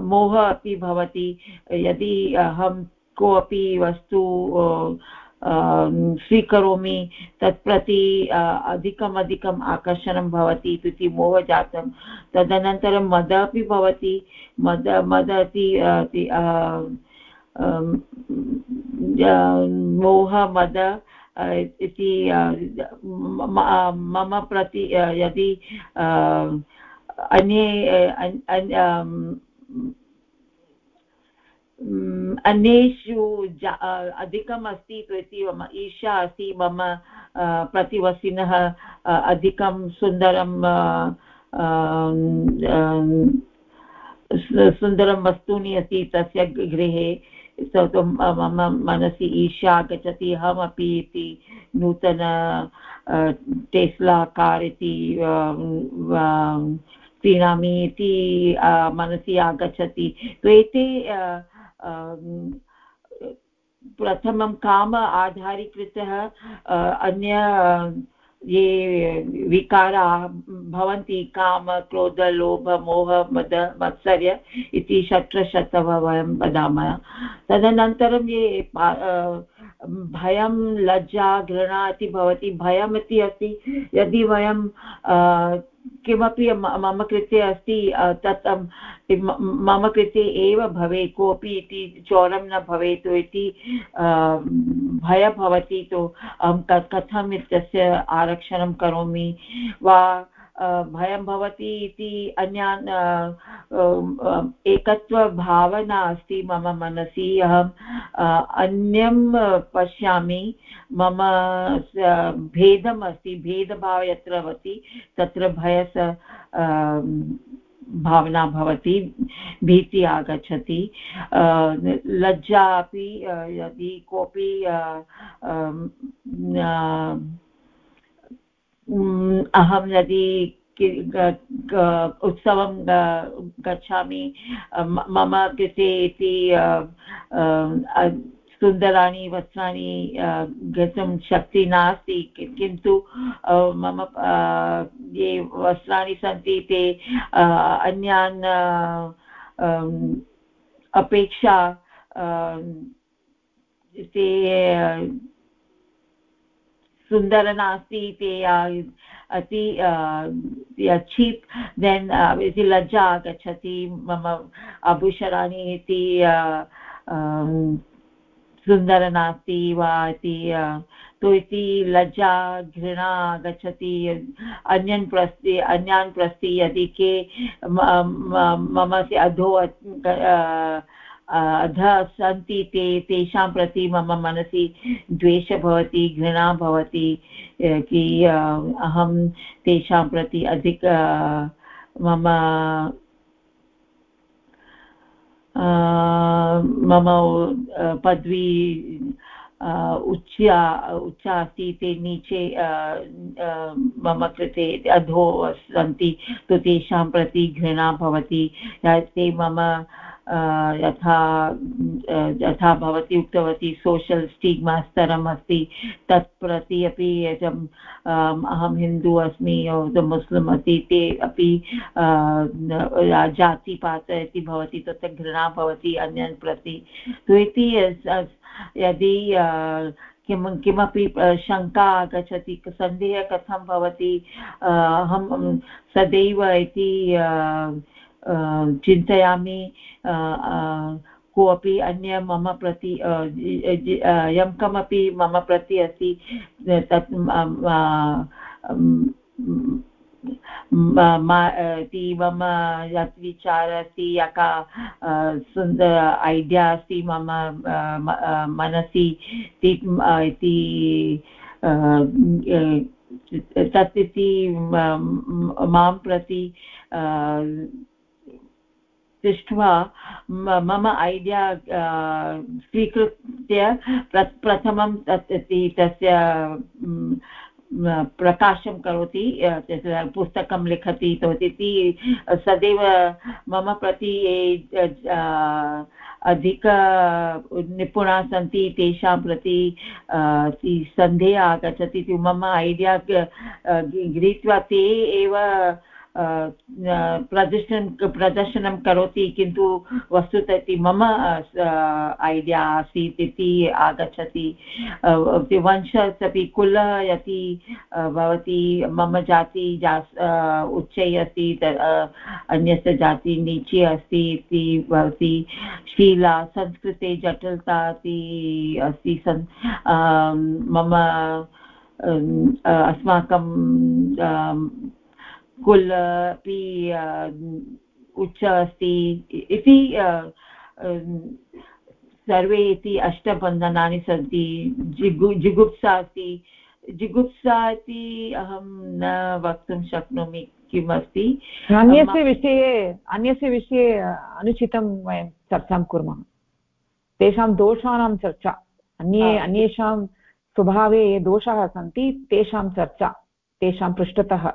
मोहः अपि भवति, यदि अहं कोऽपि वस्तु स्वीकरोमि तत् प्रति अधिकम् अधिकम् आकर्षणं भवति इति मोहः जातं। तदनन्तरं मद अपि भवति। मद मद अपि मोह, मद इति मम प्रति यदि अन्ये अन्येषु अधिकम् अस्ति इति मम ईर्षा अस्ति मम प्रतिवसिनः अधिकं सुन्दरं सुन्दरं वस्तूनि अस्ति तस्य गृहे मम मनसि ईर्ष्या आगच्छति अहमपि इति नूतन टेस्ला कार् इति क्रीणामि इति मनसि आगच्छति एते प्रथमं काम आधारीकृतः अन्य, ये विकाराः भवन्ति, काम, क्रोध, लोभ, मोह, मद, मत्सर्य इति षट्शतव वयं वदामः। तदनन्तरं ये भयं, लज्जा, घृणा इति भवति भयमिति अस्ति, यदि वयं किमपि मम कृते अस्ति तत् मम कृते एव भवेत्, कोऽपि इति चोरं न भवेत् इति भय भवति तु, अहं कथम् इत्यस्य आरक्षणं करोमि, वा भयं भवति इति अन्यान् एकत्वभावना अस्ति मम मनसि। अहम् अन्यं पश्यामि। मम भेदम् अस्ति, भेदभावः यत्र भवति, तत्र भयस भावना भवति, भीति आगच्छति। लज्जा अपि यदि कोऽपि अहं यदि उत्सवं गच्छामि मम कृते इति सुन्दराणि, वस्त्राणि गतुं शक्तिः नास्ति किन्तु मम ये वस्त्राणि सन्ति, ते अन्यान् अपेक्षा ते सुन्दर नास्ति ते अति चीप्, देन् इति लज्जा आगच्छति, मम आभूषणानि इति सुन्दर नास्ति वा इति तु इति लज्जा, घृणा आगच्छति, अन्यन् प्रस्ति, अन्यान् प्रस्ति यदि के मम अधो अधः सन्ति ते तेषां प्रति मम मनसि द्वेषः भवति, घृणा भवति कि अहं तेषां प्रति अधिक मम मम पदवी उच्चा उच्चा अस्ति, ते नीचे मम कृते अधो सन्ति, तु तेषां प्रति घृणा भवति ते मम यथा यथा भवती, उक्तवती सोशल् स्टिग्मा स्तरम् अस्ति तत् प्रति अपि अहं हिन्दु अस्मि मुस्लिम् अस्ति, ते अपि जातिपात इति भवति तत्र घृणा भवति, अन्यन् प्रति। तु इति यदि किं किमपि शङ्का आगच्छति सन्देहः कथं भवति अहं, सदैव इति चिन्तयामि कोऽपि अन्य मम प्रति यं कमपि मम प्रति अस्ति तत् मम यत् विचारः अस्ति या का सुन्दर ऐडिया अस्ति मम मनसि, इति तत् इति, माँ प्रति दृष्ट्वा मम ऐडिया स्वीकृत्य प्रथमं तत् तस्य प्रकाशं करोति पुस्तकं लिखति इति सदैव मम प्रति अधिक निपुणाः सन्ति, तेषां प्रति सन्देहः आगच्छति मम ऐडिया गृहीत्वा ते एव प्रदर्शनं प्रदर्शनं करोति, किन्तु वस्तुतः मम ऐडिया आसीत् इति आगच्छति। वंशस् अपि कुलः यदि भवति मम जाति उच्चै अस्ति अन्यस्य जाति नीचे अस्ति इति भवति शीला, संस्कृते जटिलता इति अस्ति। सन् मम अस्माकं कुल अपि उच्च अस्ति इति सर्वे इति अष्टबन्धनानि सन्ति जिगु जिगुप्सा अस्ति। जिगुप्सा इति अहं न वक्तुं शक्नोमि किमस्ति? अन्यस्य विषये अन्यस्य विषये अनुचितं वयं चर्चां कुर्मः। तेषां दोषाणां चर्चा अन्ये अन्येषां स्वभावे ये दोषाः सन्ति तेषां चर्चा तेषां पृष्ठतः।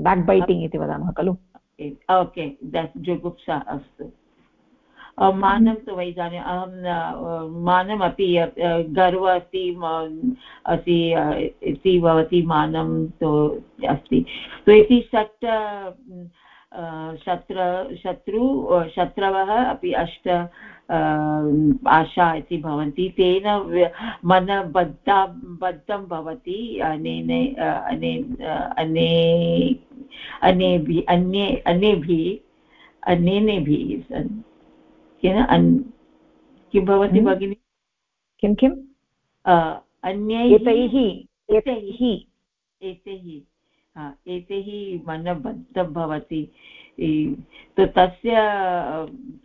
बेक् बैटिङ्ग् इति वदामः, खलु? ओके जुगुप्सा अस्तु। मानं तु वै जाने, अहं मानमपि गर्व अस्ति अस्ति इति भवति मानं तु अस्ति। सो इति षट् शत्र शत्रु शत्रवः अपि अष्ट आशा इति भवन्ति। तेन मन बद्धा बद्धं भवति। अनेन अनेन अने अनेभिः अन्ये अन्येभिः अनेनेभिः किं किं भवति। भगिनि? किं किम्? अन्यैः एतैः। एतैः। एतैः एतैः मनबद्धं भवति। तो तस्य,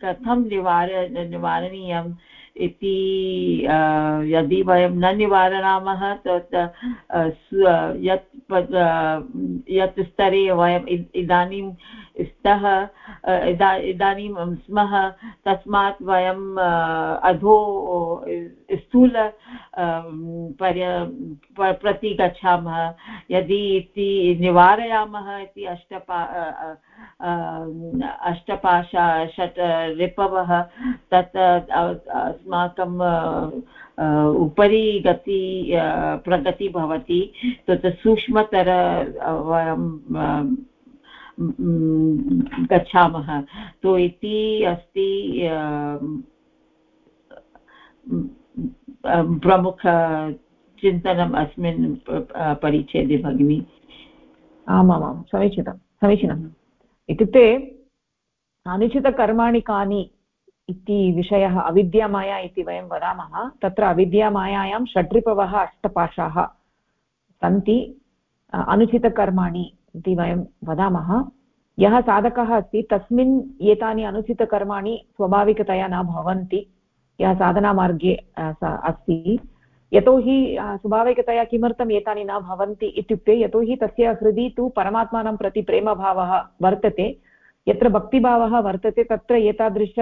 कथं निवार निवारणीयं इति यदि वयं न निवारयामः तत् यत् यत् स्तरे वयम् इदानीं स्तः इदानीं स्मः, तस्मात् वयम्, अधो स्थूल पर्य प्रति गच्छामः यदि इति निवारयामः इति अष्टपा अष्टपाशा, षट्, रिपवः, तत् अस्माकं उपरि गति प्रगति भवति। तत् सूक्ष्मतर वयं गच्छामः। तो इति अस्ति प्रमुखचिन्तनम् अस्मिन् परिच्छेदे भगिनि? आमामां, समीचीनं समीचीनम् इत्युक्ते अनुचितकर्माणि कानि इति विषयः अविद्यामाया इति वयं वदामः, तत्र अविद्यामायां षड्रिपवः अष्टपाशाः सन्ति अनुचितकर्माणि इति वयं वदामः। यः साधकः अस्ति, तस्मिन् एतानि अनुचितकर्माणि स्वाभाविकतया न भवन्ति। यः साधनामार्गे अस्ति। यतोहि स्वाभाविकतया किमर्थम् एतानि न भवन्ति इत्युक्ते यतोहि तस्य हृदि तु परमात्मानं प्रति प्रेमभावः वर्तते। यत्र भक्तिभावः वर्तते, तत्र एतादृश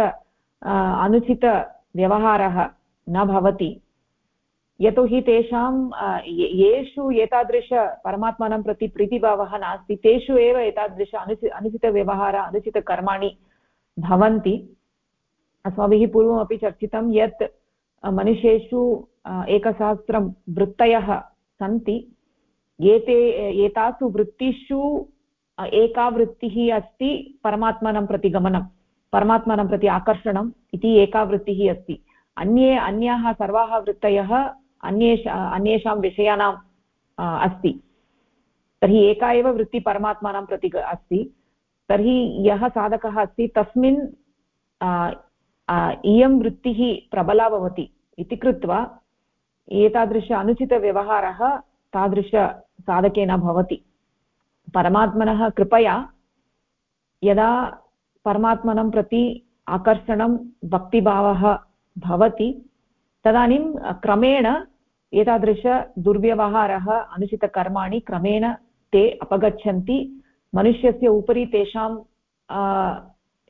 अनुचितव्यवहारः न भवति। यतोहि तेषां येषु एतादृश परमात्मानं प्रति प्रीतिभावः नास्ति, तेषु एव एतादृश अनुचि अनुचितव्यवहार अनुचितकर्माणि भवन्ति। अस्माभिः पूर्वमपि चर्चितं यत् मनुष्येषु एकसहस्रं वृत्तयः सन्ति। एते, एतासु वृत्तिषु एका वृत्तिः अस्ति परमात्मनं प्रति गमनं, परमात्मनं प्रति आकर्षणम् इति एका वृत्तिः अस्ति। अन्ये, अन्याः सर्वाः वृत्तयः अन्येष अन्येषां विषयाणाम् अस्ति। तर्हि एका एव वृत्तिः परमात्मानं प्रति अस्ति। तर्हि यः साधकः अस्ति, तस्मिन् इयं वृत्तिः प्रबला भवति इति कृत्वा एतादृश अनुचितव्यवहारः तादृशसाधकेन भवति। परमात्मनः कृपया यदा परमात्मनं प्रति आकर्षणं, भक्तिभावः भवति, तदानीं क्रमेण एतादृशदुर्व्यवहारः अनुचितकर्माणि क्रमेण ते अपगच्छन्ति। मनुष्यस्य उपरि तेषां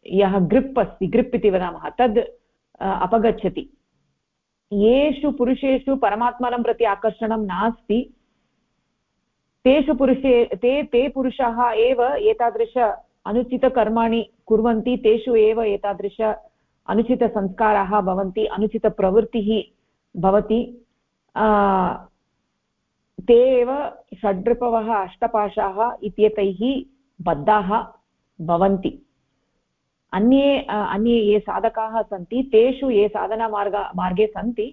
यः ग्रिप् अस्ति, ग्रिप् इति वदामः, तद् अपगच्छति। येषु पुरुषेषु परमात्मनं प्रति आकर्षणं नास्ति। तेषु पुरुषे, ते ते पुरुषाः एव एतादृश अनुचितकर्माणि कुर्वन्ति, तेषु एव एतादृश अनुचितसंस्काराः भवन्ति, अनुचितप्रवृत्तिः भवति। ते एव षड्रिपवः, अष्टपाशाः इत्येतैः बद्धाः भवन्ति। अन्ये अन्ये ये साधकाः सन्ति, तेषु ये साधनामार्ग मार्गे सन्ति,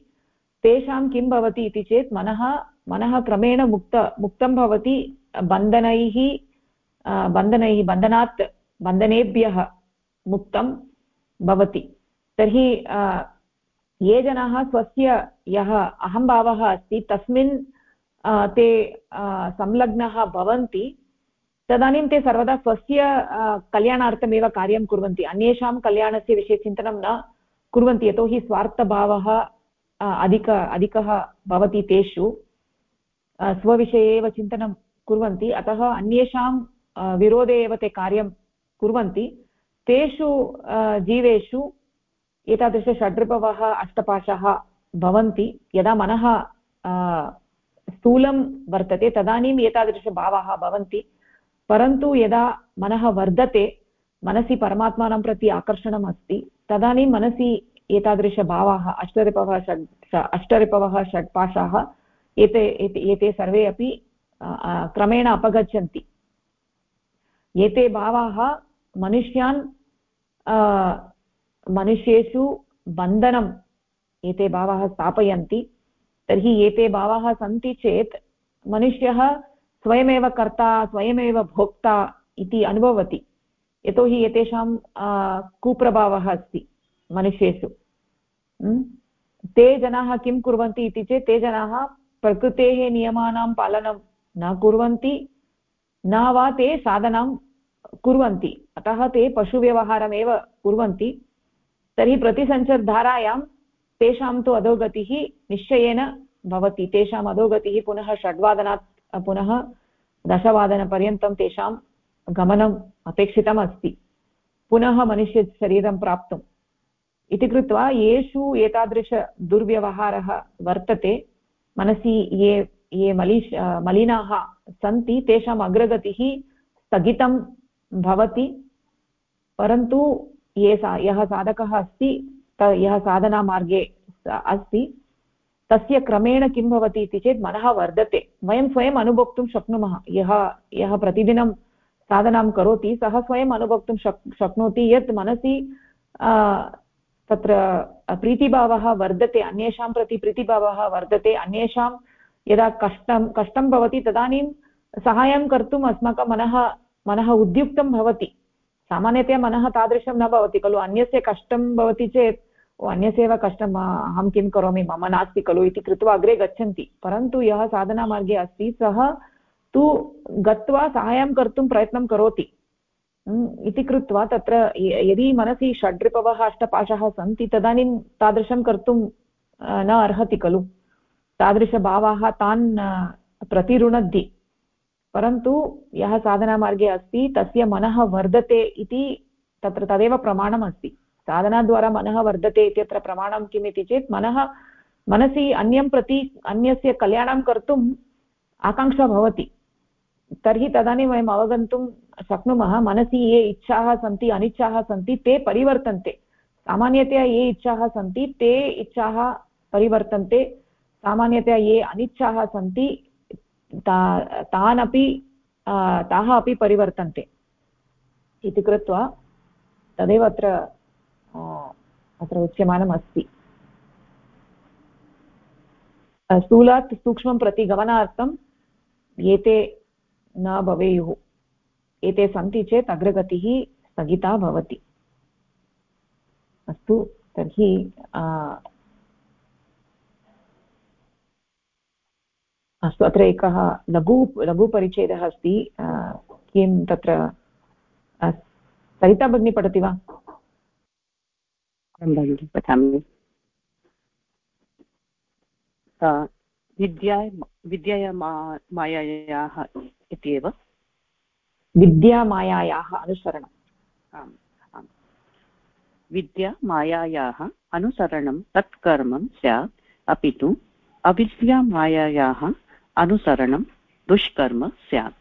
तेषां किं भवति इति चेत् मनः मनः क्रमेण मुक्त, मुक्तं भवति बन्धनैः बन्धनैः, बन्धनात्, बन्धनेभ्यः मुक्तं भवति। तर्हि ये जनाः स्वस्य यः अहम्भावः अस्ति, तस्मिन् ते संलग्नः भवन्ति तदानीं ते सर्वदा स्वस्य कल्याणार्थमेव कार्यं कुर्वन्ति। अन्येषां कल्याणस्य विषये चिन्तनं न कुर्वन्ति, यतोहि स्वार्थभावः अधिक, अधिकः भवति तेषु। स्वविषये एव चिन्तनं कुर्वन्ति। अतः अन्येषां विरोधे एव ते कार्यं कुर्वन्ति। तेषु जीवेषु एतादृशषड्रिपवः अष्टपाशः भवन्ति। यदा मनः स्थूलं वर्तते, तदानीम् एतादृशभावाः भवन्ति। परन्तु यदा मनः वर्धते, मनसि परमात्मानं प्रति आकर्षणम् अस्ति, तदानीं मनसि एतादृशभावाः, अष्टरिपवः षड् अष्टरिपवः षड्पाशाः एते एते सर्वे अपि क्रमेण अपगच्छन्ति। एते भावाः मनुष्यान् मनुष्येषु बन्धनम् एते भावाः स्थापयन्ति, तर्हि एते भावाः सन्ति चेत् मनुष्यः स्वयमेव कर्ता, स्वयमेव भोक्ता इति अनुभवति। यतोहि एतेषां कुप्रभावः अस्ति मनुष्येषु। ते जनाः किं कुर्वन्ति इति चेत् ते जनाः प्रकृतेः नियमानां पालनं न कुर्वन्ति, न वा ते साधनां कुर्वन्ति। अतः ते पशुव्यवहारमेव कुर्वन्ति। तर्हि प्रतिसञ्चर्धारायां तेषां तु अधोगतिः निश्चयेन भवति। तेषाम् अधोगतिः पुनः षड्वादनात् पुनः दशवादनपर्यन्तं तेषां गमनम् अपेक्षितम् अस्ति पुनः मनुष्यशरीरं प्राप्तुम्। इति कृत्वा येषु एतादृशदुर्व्यवहारः वर्तते। मनसि ये ये मलिश् मलिनाः सन्ति, तेषाम् अग्रगतिः स्थगितं भवति। परन्तु ये सा, यः साधकः अस्ति यः साधनामार्गे अस्ति तस्य क्रमेण किं भवति इति चेत् मनः वर्धते। वयं स्वयम् अनुभोक्तुं शक्नुमः। यः यः प्रतिदिनं साधनां करोति, सः स्वयम् अनुभोक्तुं शक्, शक्नोति यत् मनसि तत्र प्रीतिभावः वर्धते, अन्येषां प्रति प्रीतिभावः वर्धते, अन्येषां यदा कष्टं कष्टं भवति तदानीं सहायं कर्तुम् अस्माकं मनः मनः उद्युक्तं भवति। सामान्यतया मनः तादृशं न भवति, खलु अन्यस्य कष्टं भवति चेत् अन्यस्य एव कष्टम् अहं किं करोमि, मम नास्ति खलु इति कृत्वा अग्रे गच्छन्ति। परन्तु यः साधनामार्गे अस्ति, सः तु गत्वा साहाय्यं कर्तुं प्रयत्नं करोति। इति कृत्वा तत्र यदि मनसि षड्रिपवः, अष्टपाशः सन्ति, तदानीं तादृशं कर्तुं न अर्हति खलु। तादृशभावाः तान् प्रतिरुणद्धि परन्तु यः साधनामार्गे अस्ति, तस्य मनः वर्धते इति तत्र तदेव प्रमाणम् अस्ति साधनाद्वारा मनः वर्धते इत्यत्र प्रमाणं किम् इति चेत् मनः, मनसि अन्यं प्रति, अन्यस्य कल्याणं कर्तुम् आकाङ्क्षा भवति। तर्हि तदानीं वयम् अवगन्तुं शक्नुमः, मनसि ये इच्छाः सन्ति, अनिच्छाः सन्ति, ते परिवर्तन्ते। सामान्यतया ये इच्छाः सन्ति, ते इच्छाः परिवर्तन्ते। सामान्यतया ये अनिच्छाः सन्ति, ता तान् अपि ताः अपि परिवर्तन्ते। इति कृत्वा तदेव अत्र अत्र उच्यमानम् अस्ति। स्थूलात् सूक्ष्मं प्रति गमनार्थम् एते न भवेयुः। एते सन्ति चेत् अग्रगतिः स्थगिता भवति। अस्तु, तर्हि अस्तु, अत्र एकः लघु, लघुपरिच्छेदः अस्ति। किं तत्र सरिता भगिनी पठति वा? पठामि विद्या विद्याया मायायाः इत्येव विद्यामायायाः अनुसरणम् आम् आम् विद्या मायायाः अनुसरणं तत्कर्मं स्यात्. अपि तु अविद्यामायायाः अनुसरणं दुष्कर्म स्यात्.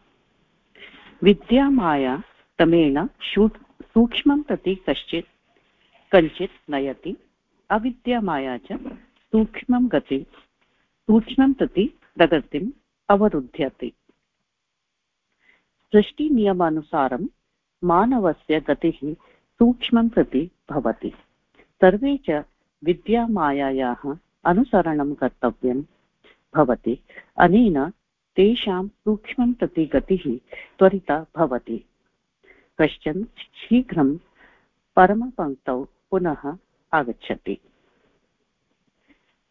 विद्यामाया क्रमेण सूक्ष्मं प्रति कश्चित् कञ्चित् नयति। अविद्यामाया च सूक्ष्मं गति, सूक्ष्मं प्रति प्रगतिम् अवरुध्यति। सृष्टिनियमानुसारं मानवस्य गतिः सूक्ष्मं प्रति भवति। सर्वे च विद्यामायायाः अनुसरणं कर्तव्यं भवति। अनेन तेषां सूक्ष्मं प्रति गतिः त्वरिता भवति। कश्चन शीघ्रं परमपङ्क्तौ पुनः आगच्छति।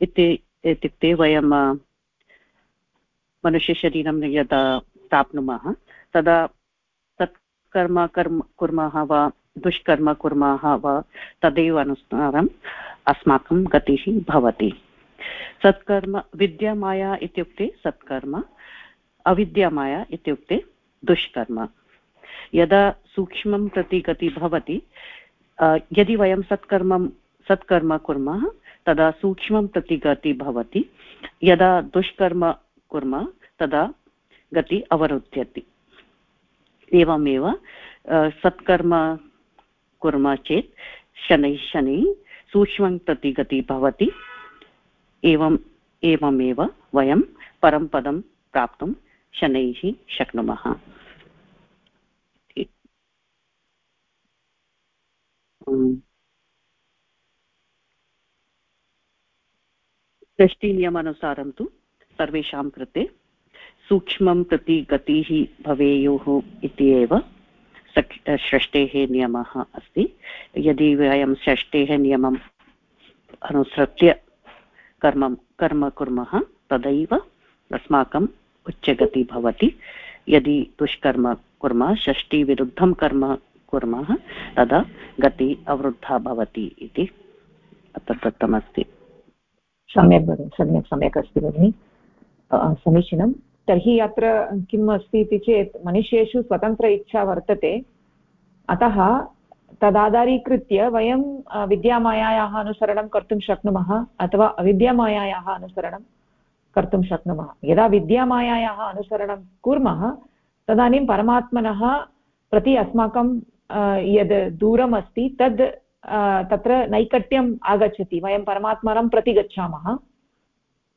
इति इत्युक्ते वयं मनुष्यशरीरं यदा प्राप्नुमः, तदा सत्कर्म कर्म कुर्मः वा, दुष्कर्म कुर्मः वा, तदेव अनुसारम् अस्माकं गतिः भवति। सत्कर्म, विद्यामाया इत्युक्ते सत्कर्म, अविद्यामाया इत्युक्ते दुष्कर्म। यदा सूक्ष्मं प्रति गति भवति यदि वयं सत्कर्मं, सत्कर्म कुर्मः, तदा सूक्ष्मं प्रति गति भवति। यदा दुष्कर्म कुर्मः, तदा गति अवरुध्यति। एवमेव सत्कर्म कुर्मः चेत् शनैः शनैः सूक्ष्मं प्रति गतिः भवति। एवम् एवमेव वयं परं पदं प्राप्तुं शनैः शक्नुमः। षष्टिनियमानुसारं तु सर्वेषां कृते सूक्ष्मं प्रति गतिः भवेयुः इति एव षष्टेः नियमः अस्ति। यदि वयं षष्टेः नियमम् अनुसृत्य कर्म कर्म कुर्मः, तदैव अस्माकम् उच्चगति भवति। यदि दुष्कर्म कुर्मः, षष्टिविरुद्धं कर्म कुर्मः, तदा गति अवरुद्धा भवति इति अत्र दत्तमस्ति। सम्यक् सम्यक् सम्यक् अस्ति भगिनि। समीचीनं। तर्हि अत्र किम् अस्ति इति चेत्, मनुष्येषु स्वतन्त्र इच्छा वर्तते। अतः तदाधारीकृत्य वयं विद्यामायायाः अनुसरणं कर्तुं शक्नुमः, अथवा अविद्यामायायाः अनुसरणं कर्तुं शक्नुमः। यदा विद्यामायायाः अनुसरणं कुर्मः, तदानीं परमात्मनः प्रति अस्माकं यद् दूरम् अस्ति तद् तत्र नैकट्यम् आगच्छति, वयं परमात्मनं प्रति गच्छामः।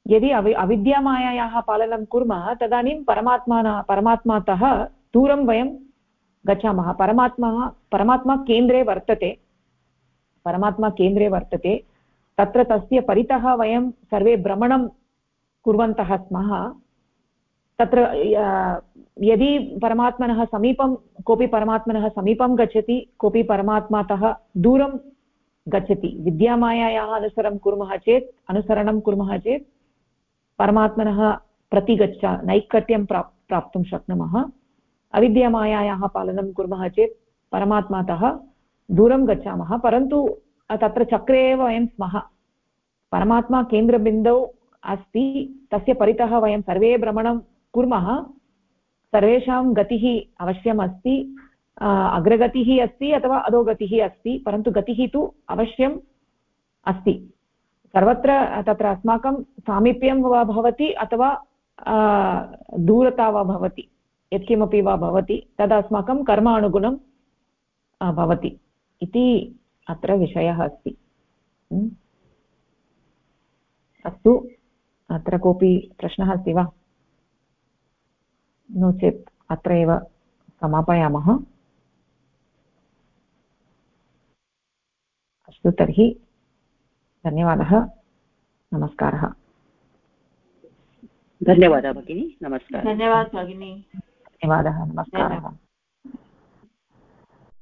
यदि अवि, अविद्यामायायाः पालनं कुर्मः, तदानीं परमात्मना, परमात्मातः दूरं वयं गच्छामः। परमात्मा परमात्मा केन्द्रे वर्तते, परमात्मा केन्द्रे वर्तते, तत्र तस्य परितः वयं सर्वे भ्रमणं कुर्वन्तः स्मः। तत्र यदि परमात्मनः समीपं, कोऽपि परमात्मनः समीपं गच्छति, कोऽपि परमात्मातः दूरं गच्छति, विद्यामायायाः अनुसरणं कुर्मः चेत्, अनुसरणं कुर्मः चेत्, परमात्मनः प्रति गच्छ नैकट्यं प्राप् प्राप्तुं शक्नुमः। अविद्यामायायाः पालनं कुर्मः चेत्, परमात्मातः दूरं गच्छामः, परन्तु तत्र चक्रे एव वयं स्मः। परमात्मा केन्द्रबिन्दौ अस्ति, तस्य परितः वयं सर्वे भ्रमणं कुर्मः, सर्वेषां गतिः अवश्यम् अस्ति अग्रगतिः अस्ति अथवा अधोगतिः अस्ति, परन्तु गतिः तु अवश्यम् अस्ति। सर्वत्र तत्र अस्माकं सामीप्यं वा भवति अथवा दूरता वा भवति, यत्किमपि वा भवति तद् कर्मानुगुणं भवति इति अत्र विषयः अस्ति। अस्तु, अत्र कोऽपि प्रश्नः अस्ति वा? नो चेत् अत्र एव समापयामः। अस्तु तर्हि धन्यवादः। नमस्कारः। धन्यवादः भगिनी। नमस्कारः। धन्यवादः भगिनी। धन्यवादः नमस्कारः।